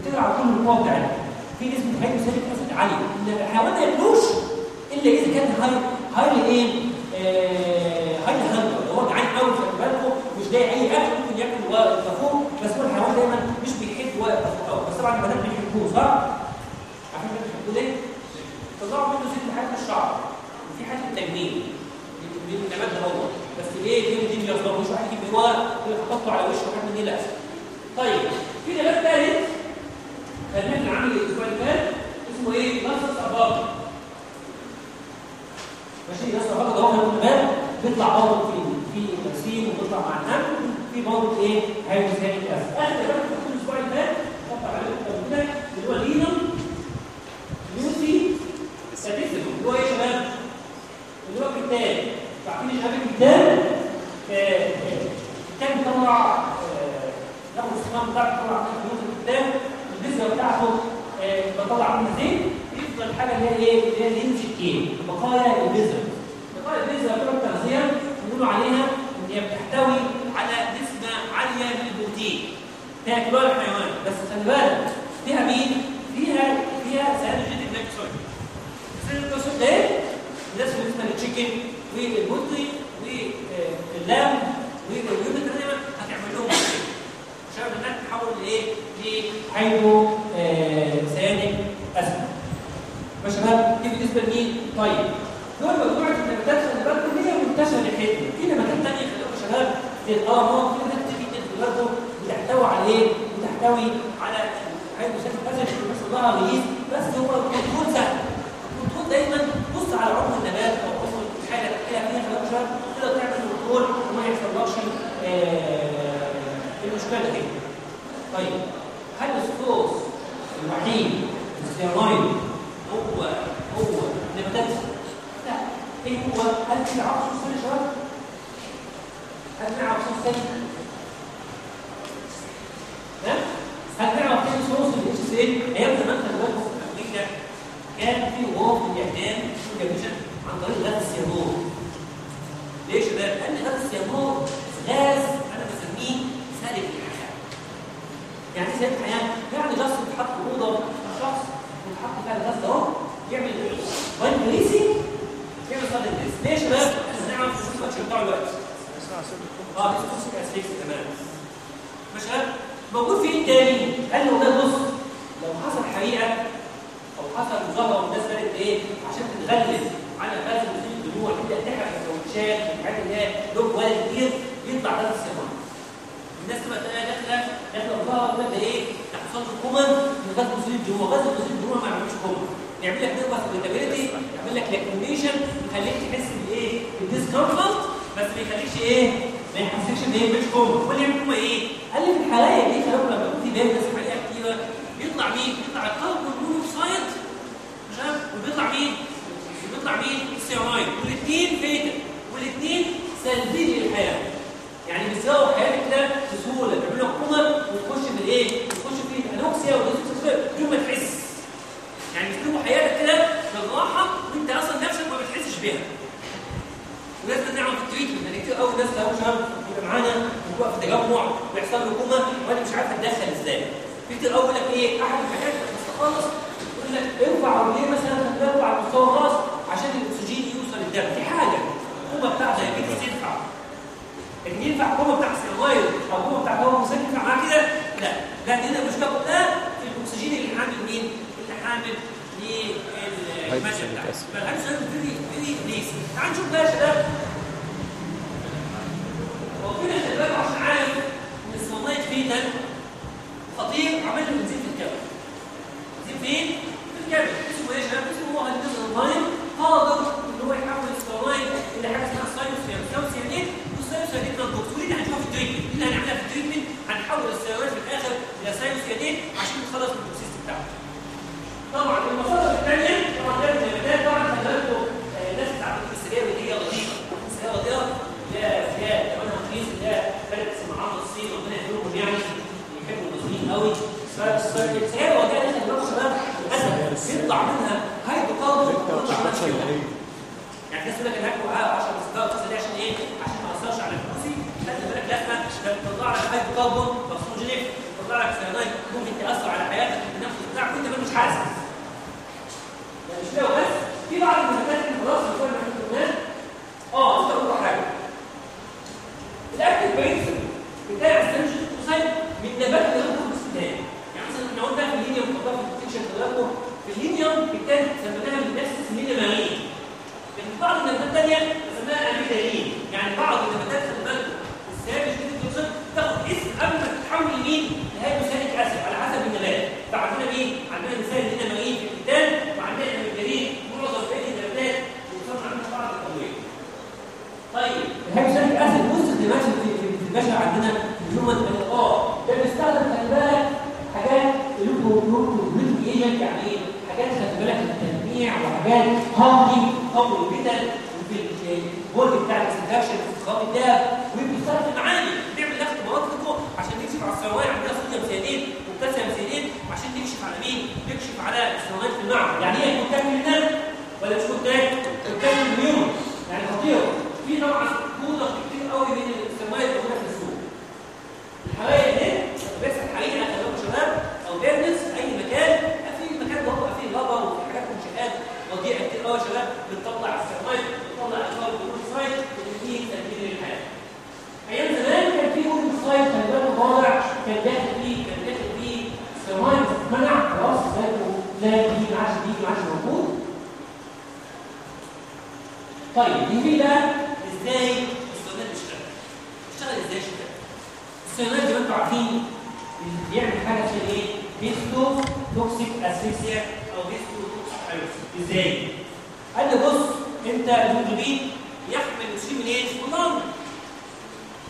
بتطلع على كل القوى بتاعتها. في نسبه هيدروسينيك اسيد عاليه إن الحيوان ما ياكلوش إلا إذا كان هاي هاي إيه؟ آه هاي هانجر هو جعان قوي خلي بالكم مش لاقي أي أكل ممكن ياكل ويطفوه بس هو الحيوان دايما مش بيحب ويطفوه قوي بس طبعا البنات بيحبوه صح؟ عارفين بيحبوه ليه؟ طلعوا منه زيت لحد الشعر. وفي حاجة التجميل. من النبات هو. بس ليه ليه دي بيصبر مش واحد يجيب هو يحطه على وشه من دي لا طيب في نبات ثالث خلينا نعمل الأسبوع اللي فات اسمه إيه؟ نص اباطي ماشي نص اباطي ده هو نبات بيطلع برضه في في تقسيم وبيطلع مع النمل في برضه إيه؟ هيدروسينيك اسيد آخر نبات في الأسبوع اللي فات طبعا عليه اللي هو لينم لوسي ساتيسيم اللي هو إيه؟ يا شباب؟ اللي هو كتاب عارفين يا شباب الكتاب كان بيطلع ناخد الصنام بتاعته طلع من الكتاب البذره بتاعته بطلع منها زيت يفضل الحاجة اللي هي إيه؟ اللي هي اللينز كين بقايا البذره بقايا البذره بتوع التغذيه بيقولوا عليها إن هي بتحتوي على نسبة عالية من البروتين فيها كبار الحيوان بس خلي بالك فيها مين؟ فيها فيها سيانوجينيك نيكسويد السيانوجينيك ده إيه؟ الناس بالنسبة للتشيكن والبطي واللام واليوم التانية هتعمل لهم عشان الناس تحول لايه؟ لهيدرو سيانيك اسيد. يا شباب دي بالنسبة لمين؟ طيب دول مجموعة النباتات خلي بالكم هي منتشرة ناحيتنا، في نباتات ثانية خلي بالكم شباب زي القرمات في نباتات كتير برضه بتحتوي على إيه؟ بتحتوي على hydrocyanic acid بيحصل لها release بس هو ال control سهل دايما بص على عمر النبات أو عمر الحاجة اللي فيها فيها تقدر تعمل control وما يحصلكش آه، المشكلة دي. طيب هل الصوص الوحيد الستيرويد هو هو نباتات؟ لا. إيه هو؟ هل في عرض كل شهر هل نعرف صوص ثاني ها؟ هل نعرف ثاني صوص الاتش سي أيام زمان كان في أمريكا. كان في وقف الاعدام كوميونيكيشن عن طريق غاز السيانور ليه يا شباب؟ لأن غاز السيانور غاز أنا بسميه سالب الحياة يعني إيه سالب الحياة؟ يعني غاز بيتحط في اوضه شخص ويتحط فيها الغاز ده أهو. يعمل فايبريسي يعمل صدى الجسم ليه يا شباب؟ عشان نعرف نشوف هتشجعوا دلوقتي آه توكسيك اسفيكس تمام. مش عارف موجود فين تاني؟ قال له ده بص؟ لو حصل حريقه أو حصل مظاهره والناس بدأت إيه؟ عشان تتغلب على غاز مثير الدموع تبدا تحرق الكاوتشات والحاجات اللي هي لون ولا كتير يطلع غاز السيران الناس تبقى تلاقيها داخلة داخلة مظاهره وتبدأ إيه؟ تحصل كومن من غاز مثير الدموع. غاز مثير الدموع ما يعملش كومن يعمل لك نقطه سبيتابيلتي يعمل لك لاكريميشن يخليك تحس بايه بالديسكمفورت بس ما يخليكش إيه؟ ما يحسسكش إن هي مش كومن امال يعمل كومن إيه؟ قال لي في الحرايق دي خلونا لما في بيرنس حريقه كتيرة بيطلع مين؟ مش عارف وبيطلع مين؟ بيطلع مين؟ السيرايد والاثنين fatal والاثنين سلبيين للحياة. يعني بيساووا حياتك كده بسهولة. بيعملوا لك كومه وتخش في الإيه؟ تخش في ال anoxia وال dyspnea بدون ما تحس. يعني بيسلبوا حياتك كده بالراحة وانت أصلا نفسك ما بتحسش بيها. ولازم نعمل في ال treatment يعني كتير قوي الناس لو شباب يبقى معانا ويبقى في تجمع ويحصل له كومه وأنا مش عارف أتدخل إزاي. كتير قوي يقول لك إيه؟ أحد الحاجات خالص يقول لك ارفع رجليه مثلا مستوى الراس عشان الأكسجين يوصل للدم. دي حاجة الكومه بتاع دايابيتس ينفع لكن ينفع الكومه بتاع السيرويد أو الكومه بتاع هو مسكن ينفع معاه كده؟ لا. لا هنا المشكلة كلها في الأكسجين اللي حامل مين؟ اللي حامل فالهيدروجين فيري فيري تعال نشوف بقى يا شباب. هو فين عشان عارف ان الصنايع خطير. عمل له بنزين في الكبد. بنزين فين؟ في الكبد. اسمه إيه شباب؟ هو هندسه الانلاين قادر ان هو يحول الصنايع إلى حاجة اسمها ساينوسيان ساينوسيانيت والساينوسيانيت ده الدكتور دي هنشوفها في التريتمنت اللي هنعملها في التريتمنت هنحول السيارات في الآخر إلى ساينوسيانيت عشان نخلص من التوكسيس طبعا المصادر الثانية طبعا ده النباتات طبعا خلي بالكم الناس بتاعت السجاير اللي هي لطيفه السجاير لطيفه لا زياد كمان رخيص ده بلد سمعان الصين ربنا يهديهم يعني يحبوا المصريين قوي فالسجاير وجايه داخل دماغ الشباب للاسف بيطلع منها هيدروكاربون شيء يعني الناس تقول لك أنا هاكل 10 سيجاره بس دي عشان إيه؟ عشان ما أثرش على فلوسي خلي بالك لا ده بتطلع لك هيدروكاربون مخصوص بتطلع لك سيانايد ممكن تأثر على حياتك النفس مش حاسس. مش كده بس في بعض النباتات اللي خلاص بتقول لك الناس آه أقول حاجة. الأكل برنسبل بتاع السنجل من نبات الاستخدام يعني مثلا إحنا قلنا في اللينيوم في البوتنشال اللينيوم بالتالي سميناها من نفس السنين مارين لكن بعض النباتات الثانية سميناها اميدالين يعني بعض النباتات خلي بالكم السامج بتوصل تاخد اسم قبل ما تتحول لمين؟ لهيدروسيانيك اسيد على حسب النبات فعندنا مين؟ عندنا مثال هنا مارين في الكتان وعندنا اميدالين معظم باقي النباتات وصلنا عندنا بعض التطوير طيب الهيدروسيانيك اسيد وصل دلوقتي في في البشر عندنا الهيومن آه ده بيستخدم خلي بالك حاجات لوكو ايجنت يعني إيه؟ حاجات خلي بالك للتلميع وحاجات هاردي قوي جدا. وفي البورد بتاع الاستكشن استخدام الدهب وبيستخدم معاني. بيعمل لها اختبارات لكم عشان نكشف على الصواريخ عندنا صوديوم سيانين وبوتاسيوم سيانين عشان نكشف على مين؟ نكشف على الصواريخ في المعمل. يعني إيه؟ كونتاكت للناس ولا مش كونتاكت؟ كونتاكت للهيومن يعني خطير. في طبعا موضه كتير قوي من السمايات اللي موجودة في السوق. الحرايق دي بيحصل حريقه خلي شباب أو بيرنس أي مكان في مكان ده هو فيه لبر وفي حاجات منشآت وضيعه كتير قوي شباب بتطلع السمايات بتطلع الكارب والسايت الاثنين تنفيذ للحياه أيام زمان كان في وجود سايت كان ده مطالع كان داخل فيه كان داخل فيه سمايات منع خلاص لا دي ما عادش دي ما عادش موجود. طيب نيجي بقى إزاي السونات بيشتغل بيشتغل إزاي الشباب السونات زي ما أنتم عارفين بيعمل حاجة اسمها إيه؟ هيستو توكسيك اسفيكسيا أو هيستو توكسيك إزاي؟ قال لي بص أنت الهيموجلوبين يحمل منين؟ من النار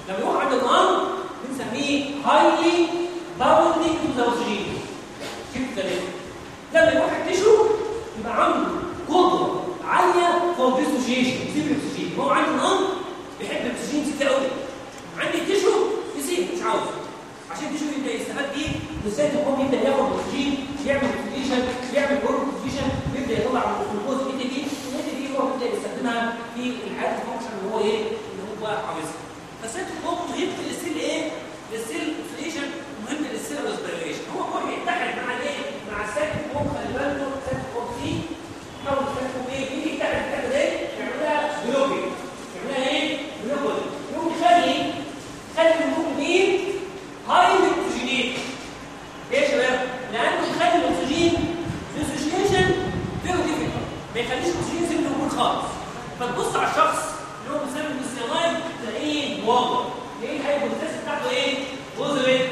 لما يروح عند النار بنسميه highly binding to the oxygen شوف ده؟ لما يروح ال tissue يبقى عنده قدرة عالية for dissociation يسيب الأكسجين. هو عند ال lung بيحب الأكسجين كتير قوي عندي ال tissue يسيب مش عاوزه عشان ال tissue يبدا يستفاد بيه والسيتوكروم يبدا ياخد اكسجين يعمل اوكسجين يعمل اوكسجين يبدا يطلع الجلوكوز ATP ال ATP هو بيبدأ يستخدمها في الحياة ال function اللي هو إيه اللي هو عاوزها فالسيتوكروم مهم لل cell إيه؟ لل cell oxidation مهم لل cell respiration هو هو يتحد مع الايه مع السيتوكروم خلي بالكم ال cytochrome c حاول السيتوكروم إيه بيجي يتحد كده إيه يعملها blocking يعملها إيه blocking يقوم يخلي خلي الهيموجلوبين highly oxygenated ليه يا شباب؟ لأنه يخلي الاكسجين ديسوشيشن فيري ديفيكولت ما يخليش الاكسجين يسيب الهرمون خالص فتبص على الشخص اللي هو مسمى بالسيانايد تلاقيه واضح ليه الهايبوثيسيس بتاعته إيه؟ بوزريت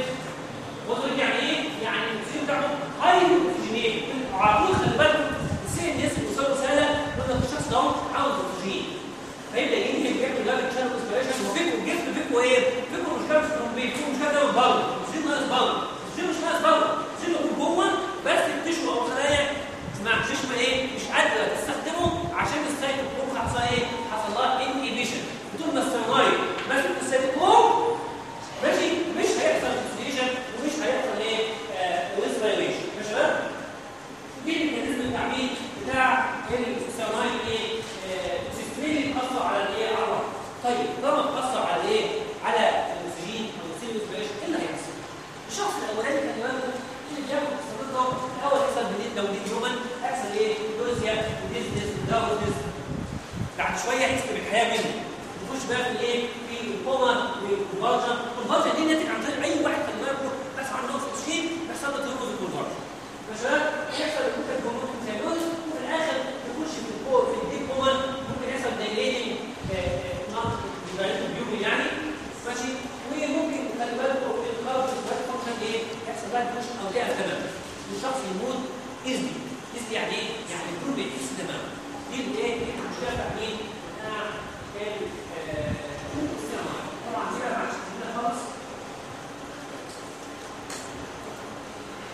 بوزريت يعني إيه؟ يعني الاكسجين بتاعته هاي اكسجينيت على طول خلي بالكم السي ان اس بيوصل رسالة يقول لك الشخص ده عاوز اكسجين فيبدا ينهي بيعمل ده شانل اسبريشن وفكره الجسم فكره إيه؟ فكره مش كده مش فكره مش كده من بره الاكسجين ناقص بره الاكسجين مش ناقص بره الاكسجين موجود جوه بس ال tissue أو الخلايا ما مش إيه مش قادرة تستخدمه عشان السيتوكروم حصل إيه؟ حصل لها inhibition طول ما السيرنايد ماسك السيتوكروم ماشي مش هيحصل oxidation ومش هيحصل إيه؟ respiration يا شباب دي ال mechanism التعميد بتاع السيرنايد إيه؟ تستميل بتأثر على الإيه؟ على الرقم طيب طالما بتاثر على إيه؟ على الأكسجين أو ريسبيريشن إيه اللي هيحصل؟ الشخص الأولاني كان بالك اللي بياخد الأول يحصل بديل دي هيومن يحصل إيه؟ دوزيا وديزنس وداوزنس بعد شوية يكسب الحياة منه. يخش بقى في إيه؟ في الكوما والكونفرجن الكونفرجن دي ناتج عن طريق أي واحد خلي بالكم بس عنده اكسجين بيحصل له في الكونفرجن فشباب يحصل ممكن كونفرجن سيلوز وفي الآخر يخش في الكور في الديب كوما ممكن يحصل دايليتنج نقص بيوبي يعني. ماشي؟ وممكن خلي بالكم في فانكشن إيه؟ يحصل مش أو تعب تماما الشخص يموت اذني اذني يعني إيه؟ يعني الكل بيحس تماما دي الايه؟ دي المشكلة بتاعت مين؟ بتاع السينما طبعا ما عادش كده خالص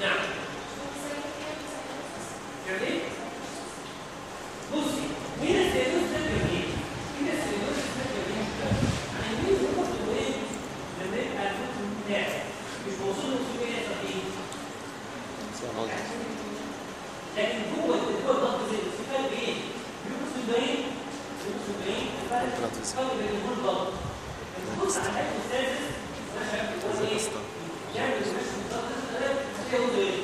نعم يعني إيه؟ بصي مين السيروس ده جميل؟ مين السيروس ده جميل؟ يعني مين يخش إيه؟ لما يبقى الموت بتاعي مش موصول له إيه يحصل إيه؟ لكن هو هو الضغط زي الفرق إيه؟ بيوصل البعيد بيوصل البعيد الفرق بين الهون الضغط الخص على الحاجة السادس؟ يعني مش الضغط ده هي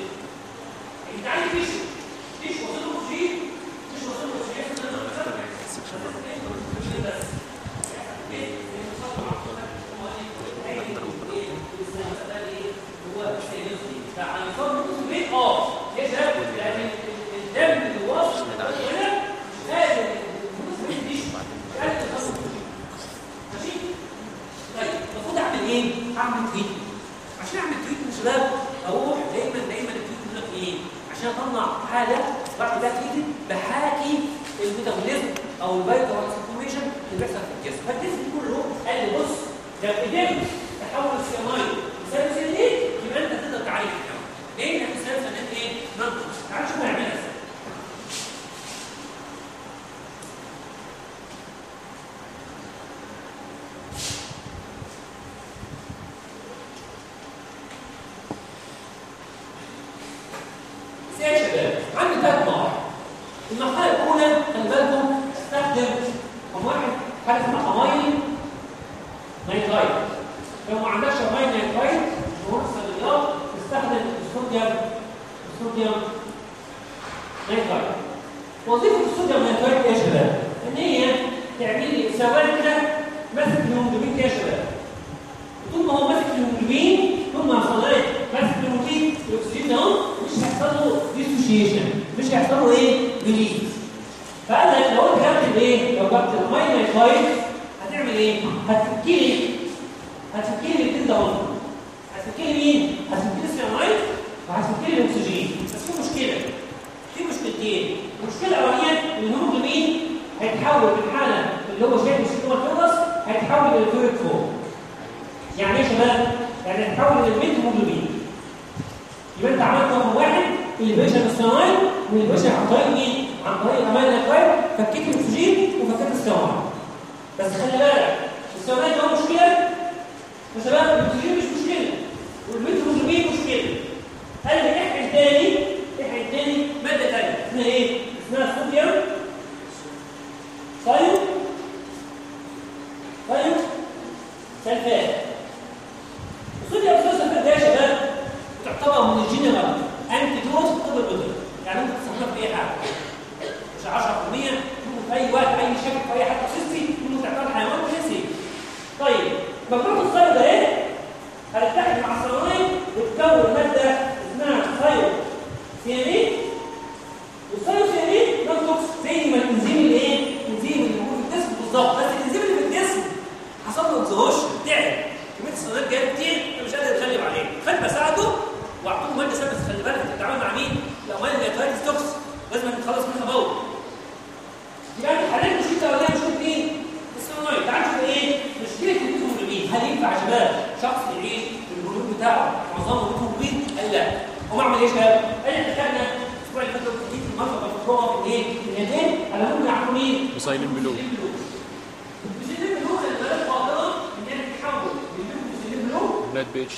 المسيلين بلو نات بي اتش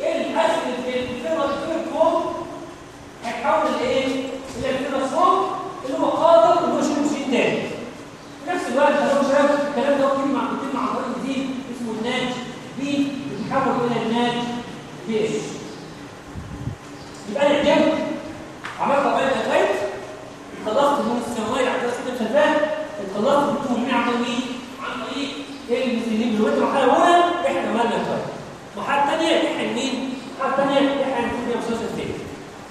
والاسد في الفيرا الفيركوم هيتحول لايه؟ إلى الفيراسوم اللي هو قادر ان هو يشيل تاني. في نفس الوقت لو شاف الكلام ده بيتم مع بيتم عن طريق جديد اسمه الناج بي بيتحول إلى الناج بي اتش. يبقى أنا رجعت عملت عمليه اتايت خلصت من السماويه على دراسه الخلفان خلصت بتقول مين عن طريق مين؟ عن طريق المسلمين اللي هو المرحله الاولى إحنا عملنا المرحله الثانية إحنا مين؟ المرحله الثانية إحنا هنبتدي مسلسل تاني.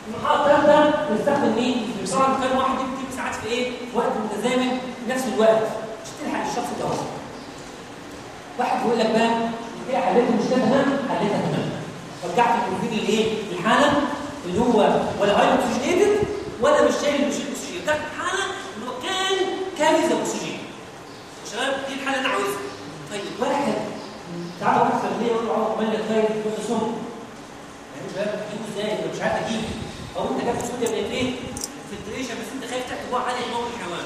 المرحله الثالثه بنستخدم مين؟ طبعا كان واحد يكتب ساعات في إيه؟ وقت متزامن في نفس الوقت مش تلحق الشخص ده أصلا. واحد يقول لك بقى هي حليت المشكلة تمام حليتها تمام. رجعت البروتين لايه؟ الحاله اللي هو ولا هاي اوكسجينيتد ولا مش شايل مش أكسجين ده حاله اللي هو كان كارثة أكسجين. شباب دي الحالة اللي أنا عاوزها. طيب واحد تعالوا نحسب ليه يقول له عمال خير في سم يعني عارف تجيبه إزاي أنت مش عارف تجيبه. أو أنت جبت صوديوم نيتريت فلتريشن بس أنت خايف تحت جوه عالي موت الحيوان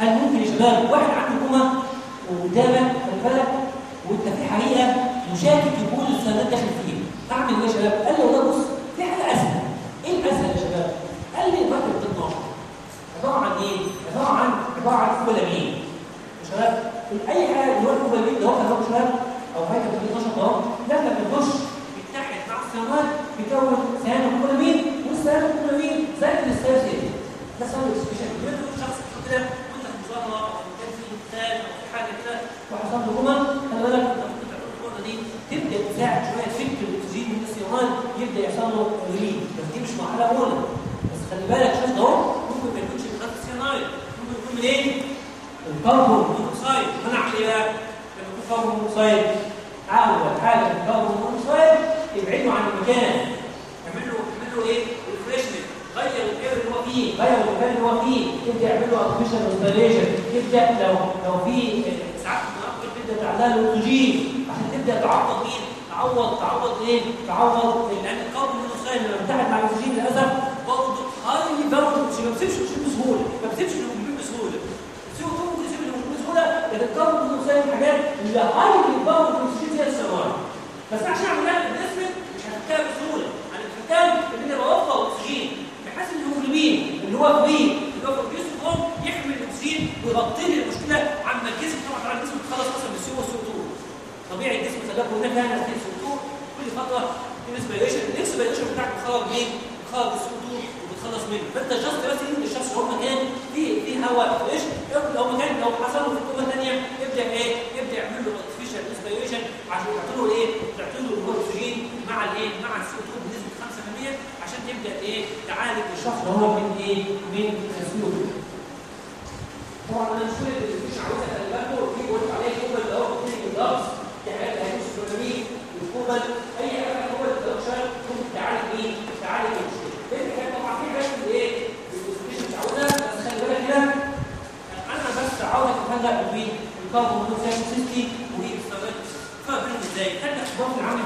هل ممكن يا شباب واحد عنده كوما وقدامك خلي بالك وأنت في حقيقة مشاكل يكون السندات داخل فيه؟ اعمل إيه يا شباب؟ قال لي والله بص في حاجة أسهل. إيه الأسهل يا شباب؟ قال لي البكر ب 12 عبارة عن إيه؟ عبارة عن عبارة عن كولامين يا شباب أي حاجة اللي هو الكوبالين اللي هو كان شباب أو حاجة في 12 ضرب لما بتخش بيتحد مع السيانات بيكون سيانو كوبالين والسيانو كوبالين زي الاستاذ ده سبب الاكسبشن بيدخل شخص كده وأنت في مظاهرة أو كان في مثال أو في حاجة كده وحصل له كوما خلي بالك النقطه دي. تبدأ تساعد شوية فكر الاكسجين من السيانيد يبدأ يحصل له release بس دي مش مرحلة أولى. بس خلي بالك شوف ده ممكن ما يكونش من خلف السيانايد ممكن يكون من إيه؟ ال carbon monoxide منع إيه بقى؟ لما يكون carbon monoxide اول حاجة ال carbon monoxide ابعده عن المكان. اعمل له اعمل له إيه؟ refreshment غير ال air اللي هو فيه. غير المكان اللي هو فيه. يبدأ يعمل له artificial inhalation يبدأ لو لو في ساعات المناطق تبدا تعلق له اكسجين عشان تبدأ تعوض مين؟ تعوض تعوض إيه؟ تعوض. لأن الكربون مونوكسيد لما اتحد مع الأكسجين للأسف برضه هاي برضه ما بيسيبش ده الكارب بتساوي حاجات اللي هايلي باور كونستيتوشن السماويه بس عشان أعمل لها الاسم مش هتحكيها بسهولة. أنا ان أنا بوفر اكسجين بحيث إن الهيموجلوبين اللي هو فري اللي هو بروديوس فروم يحمل الأكسجين ويغطي لي المشكلة عما الجسم طبعا على الجسم بيتخلص أصلا من السي والسطور طبيعي الجسم سلبه هناك هنا سي أو كل فترة في الاكسبيريشن الإكسبيريشن بتاعك بتخرج مين؟ بتخرج السي أو 2 تتخلص منه. فأنت جاست بس ان الشمس هو مكان فيه فيه هواء إيش لو مكان لو حصل في التوبه الثانية يبدأ إيه؟ يبدأ يعمل له ارتفيشال اسبيريشن عشان تعطي له إيه؟ تعطي له الأكسجين مع الإيه؟ مع السي أو 2 بنسبة 5% عشان تبدأ إيه؟ تعالج الشخص هو من إيه؟ من السي أو 2 طبعا أنا مش كل اللي مش عاوزها خلي بالكم في بقول عليها كوبل ده وكوبل جلاس دي حاجات هتوصل لمين الكوبل كاربون مونوكسيد 60 وهي استخدمت فبرنت إزاي؟ خدت احباط العمل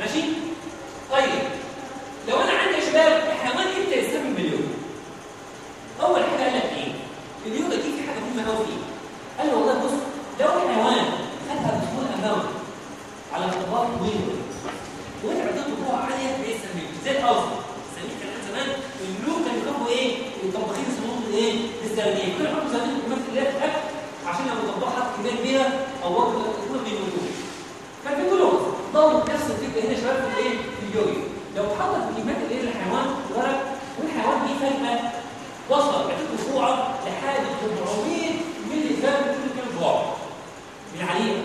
ماشي؟ طيب أصلا السمين كان زمان الملوك كانوا يطبخوا إيه؟ الطباخين يسموهم إيه؟ الزرنيه كانوا يحطوا زمان كميه اللي في الاكل عشان لو طباخ حط كميه كبيره أو وقت يكون بيموتوا كان في كلهم ضرب نفس الفكرة هنا شباب في الايه؟ في اليوريا لو اتحطت كميات الايه للحيوان ورق والحيوان دي فجاه وصل بتبقى جوعه لحد 400 مللي جرام كل كام جوع من عليه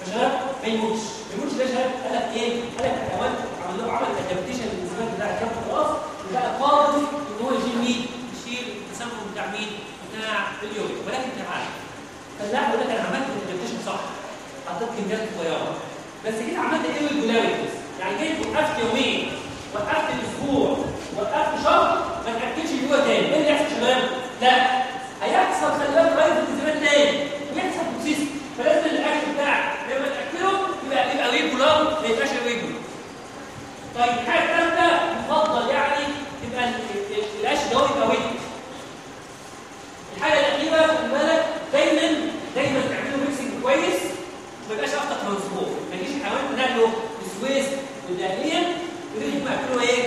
فشباب ما يموتش ما يموتش ليه شباب قال لك إيه قال لك الحيوان عمل له عمل ادابتيشن للزمان بتاع الكبد خلاص وبقى قادر ان هو يشيل مين يشيل التسمم بتاع مين اليوريا ولكن تعالى فلا يقول لك أنا عملت ال adaptation صح. حطيت كميات صغيره بس كده عملت إيه irregularities يعني جيت وقفت يومين وقفت أسبوع وقفت شهر ما تاكلش اليوريا تاني. إيه اللي يحصل شباب لا. هيحصل خلي بالك rise التزامات تاني. ويحصل توكسيس فلازم الأكل بتاعك لما تأكله يبقى يبقى regular ما يبقاش regular طيب حاجة ثالثه يفضل يعني تبقى القش ده يبقى ويت الحاجة الاخيره خلي بالك دايما دايما تعملوا ميكسنج كويس ترانسبورت ما يجيش الحيوان تنقله السويس والدهليه ويجي ماكله إيه؟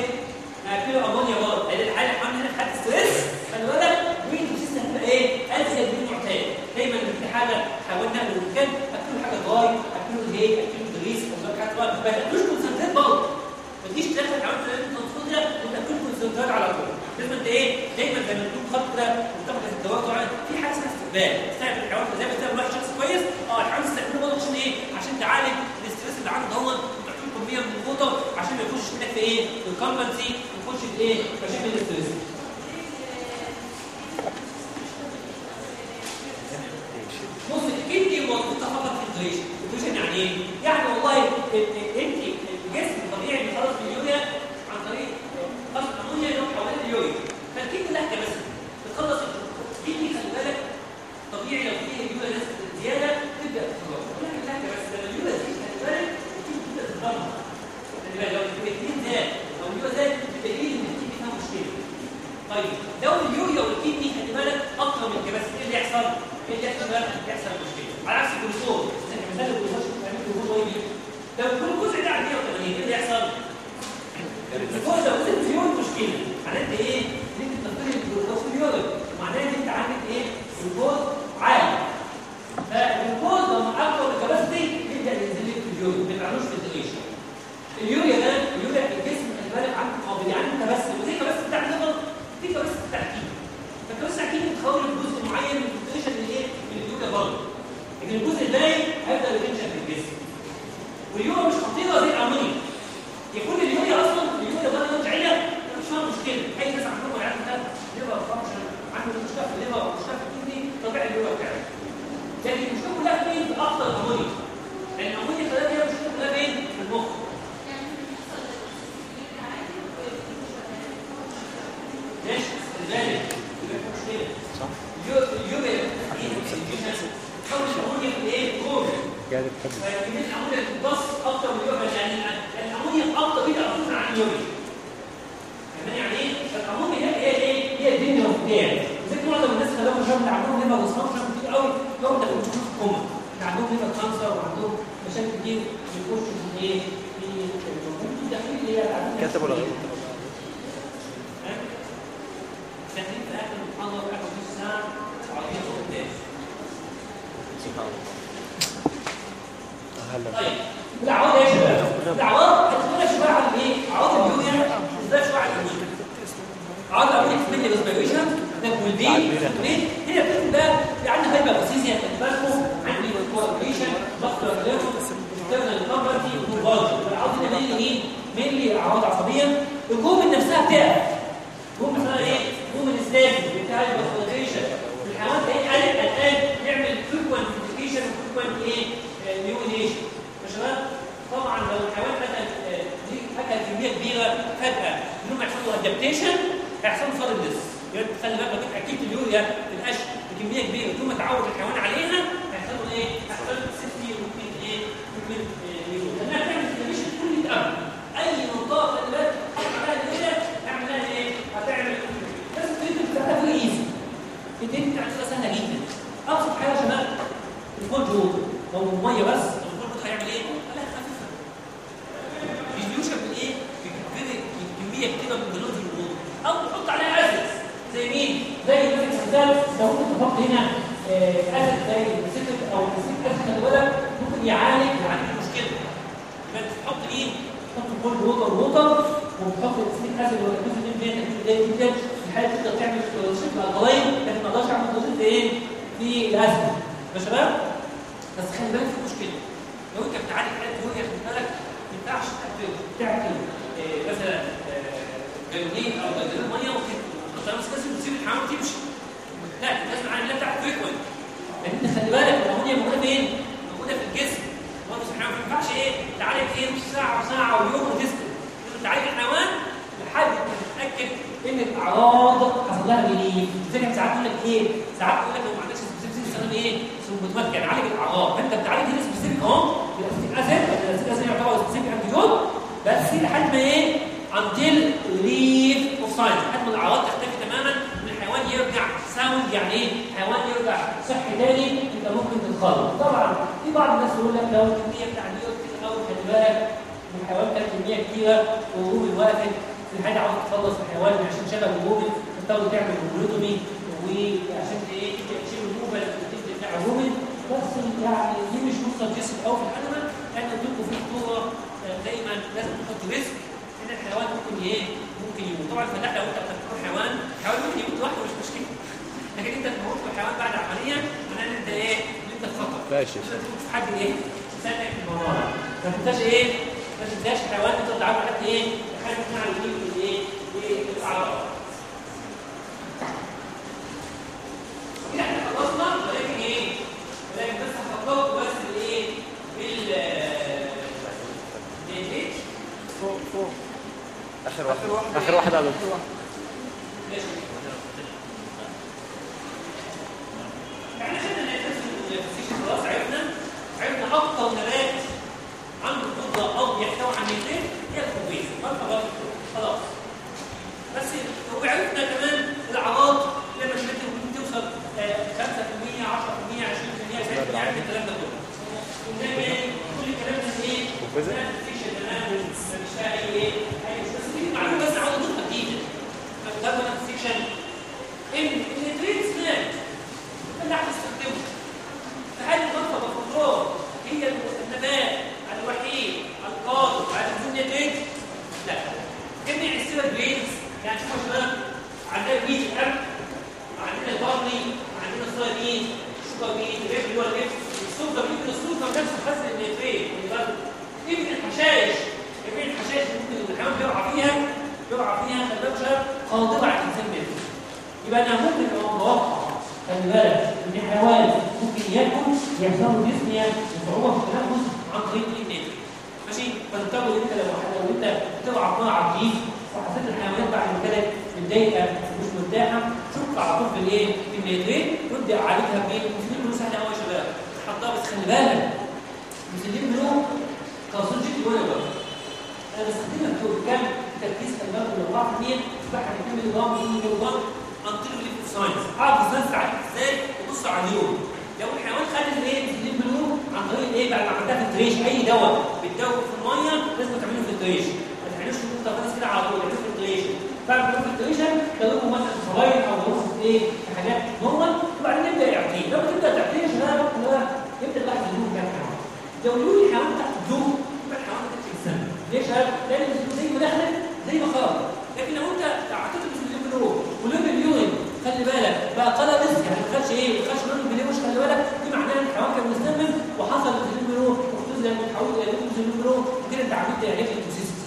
ماكله أمونيا برضه. لأن الحاله الحمد لله حاله ستريس خلي بالك وين السيستم هتبقى إيه؟ ازيد من المعتاد. دايما في حاجة حاولنا نعمل المكان اكلوا حاجة دراي اكلوا الهيك اكلوا الريس اكلوا حاجة ما تاكلوش كونسنتريت برضه. ما تجيش تدخل الحيوان في التنفيذ ده انت تاكل كونسنتريت على طول لازم انت إيه؟ دايما زي ما تكون خط كده وتاخد طبعا في حاجة اسمها استقبال تعمل الحيوان زي ما تعمل واحد شخص كويس آه الحيوان تستقبله برضه عشان إيه؟ عشان تعالج الاستريس اللي عنده دوت وتعطيه كمية من الفوطة عشان ما يخشش منك في إيه؟ في الكومبنسي يخش في إيه؟ مشاكل الاستريس بص ال kidney مربوطه فقط بال filtration ال filtration يعني إيه؟ يعني والله انت الجسم الطبيعي بيخلص من اليوريا عن طريق خلص الامونيا اللي هو حوالين اليوريا فال kidney لها بس بتخلص ال kidney خلي بالك طبيعي لو اليوريا ناس زياده تبدا تخلص ولكن لها بس لما تزيد خلي بالك ال kidney تبدا تتدمر لو الاثنين زاد لو اليوريا زاد بدليل ان ال kidney فيها مشكله طيب لو اليوريا والكدني خلي بالك أكتر من بس إيه اللي يحصل؟ إيه اللي يحصل؟ يحصل مشكله على عكس الجلوكوز زي الجلوكوز بتعمل جلوكوز وايبي لو ده على 180 إيه اللي يحصل؟ الجلوكوز لو وصل مليون إيه؟ ان انت بتفقد الجلوكوز في اليورين معناه ان انت عندك إيه؟ عالي فالجلوكوز لما اكبر الكباستي يبدأ ينزل لك في اليورين ما بيعملوش فلتريشن اليوريا ده اليوريا الجسم خلي بالك عنده قابل يعني انت بس وزي الكباستي بتاع الليفر في كباستي بتاع الكيمو فالكباستي بتاع الكيمو بتخرج جزء معين من الفلتريشن اللي إيه؟ من اليوريا برضه. لكن الجزء الباقي هيفضل يتنشن في الجسم. واليوريا مش خطيره زي الأمونيا. يكون اليوريا أصلا اليوريا ده مش عيله مش فيها مشكلة. أي ناس عندهم عيال ليفر فانكشن عنده مشكلة في الليفر مشكلة الكدني طبيعي اليوريا بتاعه لكن المشكلة كلها فين في أكتر الامونيا لأن ممكن إيه؟ ممكن يموت. طبعا الفلاح لو انت بتاكل حيوان الحيوان ممكن يموت لوحده مش مشكلة. لكن أنت تموت الحيوان بعد عملية معناه إن أنت إيه؟ إن أنت في خطر ماشي. لازم تكون في حد إيه؟ تسالك في الموضوع ده. ما تنساش إيه؟ ما تنساش الحيوان أنت بتتعامل حد إيه؟ لحد مع الجيل الايه الاعراض كده إحنا خلصنا ولكن إيه ولكن بس هفكرك بس بالايه بال بالايه فوق فوق اخر واحد اخر واحد يعني خدنا خلاص عرفنا عرفنا نبات عنده قدره أو يحتوي على النيتريت هي الكوبيز خلاص خلاص بس وعرفنا كمان لما النيتريت ممكن توصل 5% 10% 20% 70% يعني الكلام ده كله إيه؟ كل الكلام ده إيه؟ تمام مش اي إيه؟ اي بس في معلومه بس عاوز اضيفها جديده فكتبنا الفيزيشن ان النيتريت سناك اللي هتستخدمه فهل المنطقة الخضراء هي النبات الوحيد القادر على بدون نيتريت؟ لا جميع السيرة جرينز يعني شوفوا يا شباب عندنا بيت الأكل عندنا البرني عندنا الصيادين الشوكر بيت الريف اللي هو الريف السكر يمكن السكر نفسه خزن النيتريت يمكن الحشائش يمكن الحشائش ممكن الحيوان بيقع فيها بيقع فيها شباب قادرة على الإنسان منه يبقى أنا ممكن أبقى متوقع خلي بالك إن الحيوان ممكن ياكل يحصل له ديسنيا وصعوبة في التنفس عن طريق النيتريت ماشي؟ فتضطر ان أنت لو لو أنت بتلعب مع عجيز وحسيت الحيوانات بعد كده متضايقة مش مرتاحة شوف على طول في الإيه؟ في النيتريت وابدا عالجها بايه؟ المسلمين بيقولوا سهل قوي يا شباب. حطها بس خلي بالك. المسلمين بيقولوا كارسوجيك وينبر أنا بستخدمها في تركيز خلي بالك من 4% تبقى 2 ملي جرام 2 ملي جرام انتيرو ليف ساينس اعرف إزاي إزاي؟ وبص على اليوم. لو الحيوان خد الايه المسلمين بيقولوا عن طريق إيه بعد ما عملتها فلتريش أي دواء بتدوب في المية لازم تعمله فلتريشن ما تعملوش انت خلاص كده على طول تعمله فلتريشن بعد ما تعمل فلتريشن تدوبه مثلا في صغير أو في إيه؟ في حاجات نورمال. وبعدين نبدأ يعطيه لما تبدا تعطيه شباب يبدأ الواحد يدوب بتاع الحيوان. لو يقول الحيوان بتاعته تدوب يبقى الحيوان ده إنسان. يا شباب؟ لأن زي ما زي ما خرج لكن لو أنت اعطيته المسلمين بيقولوا ولون اليورين خلي بالك. بقى قلق رزق يعني ما خدش إيه ما خدش لون البليوش خلي بالك. دي معناها إن الحيوان كان مستمم وحصل المسلمين بيقولوا وخصوصا لما تحول إلى لون المسلمين بيقولوا كده أنت عملت علاج التوسيست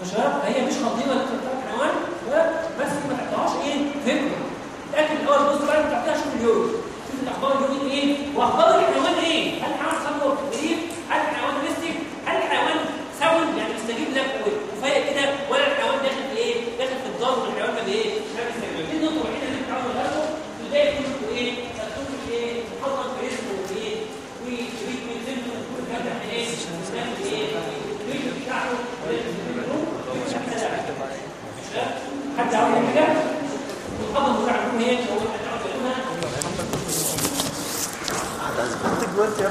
يا شباب هي مش خطيرة تحط الحيوان بس ما تحطهاش إيه؟ فكره اتاكد الأول بص بقى أنت بتعطيها شوف اليورين شوف الأخبار اليورين إيه؟ وأخبار الحيوان إيه؟ هل الحيوان حصل له تدريب هل الحيوان ريستك هل الحيوان ساوند يعني بيستجيب لك وفايق كده ولا الحيوان داخل في إيه داخل في الضغط والحيوان ما بايه ما بيستجيب دي النقطه الوحيده اللي بتعمل غلطه تلاقي كله إيه تكتب إيه محضر في اسمه وايه ويريد من سنه وكل كده إيه ونعمل إيه الفيديو بتاعه حد عاوز حاجة المحاضره بتاعته هي لو انت عاوز تقولها تكبرت يا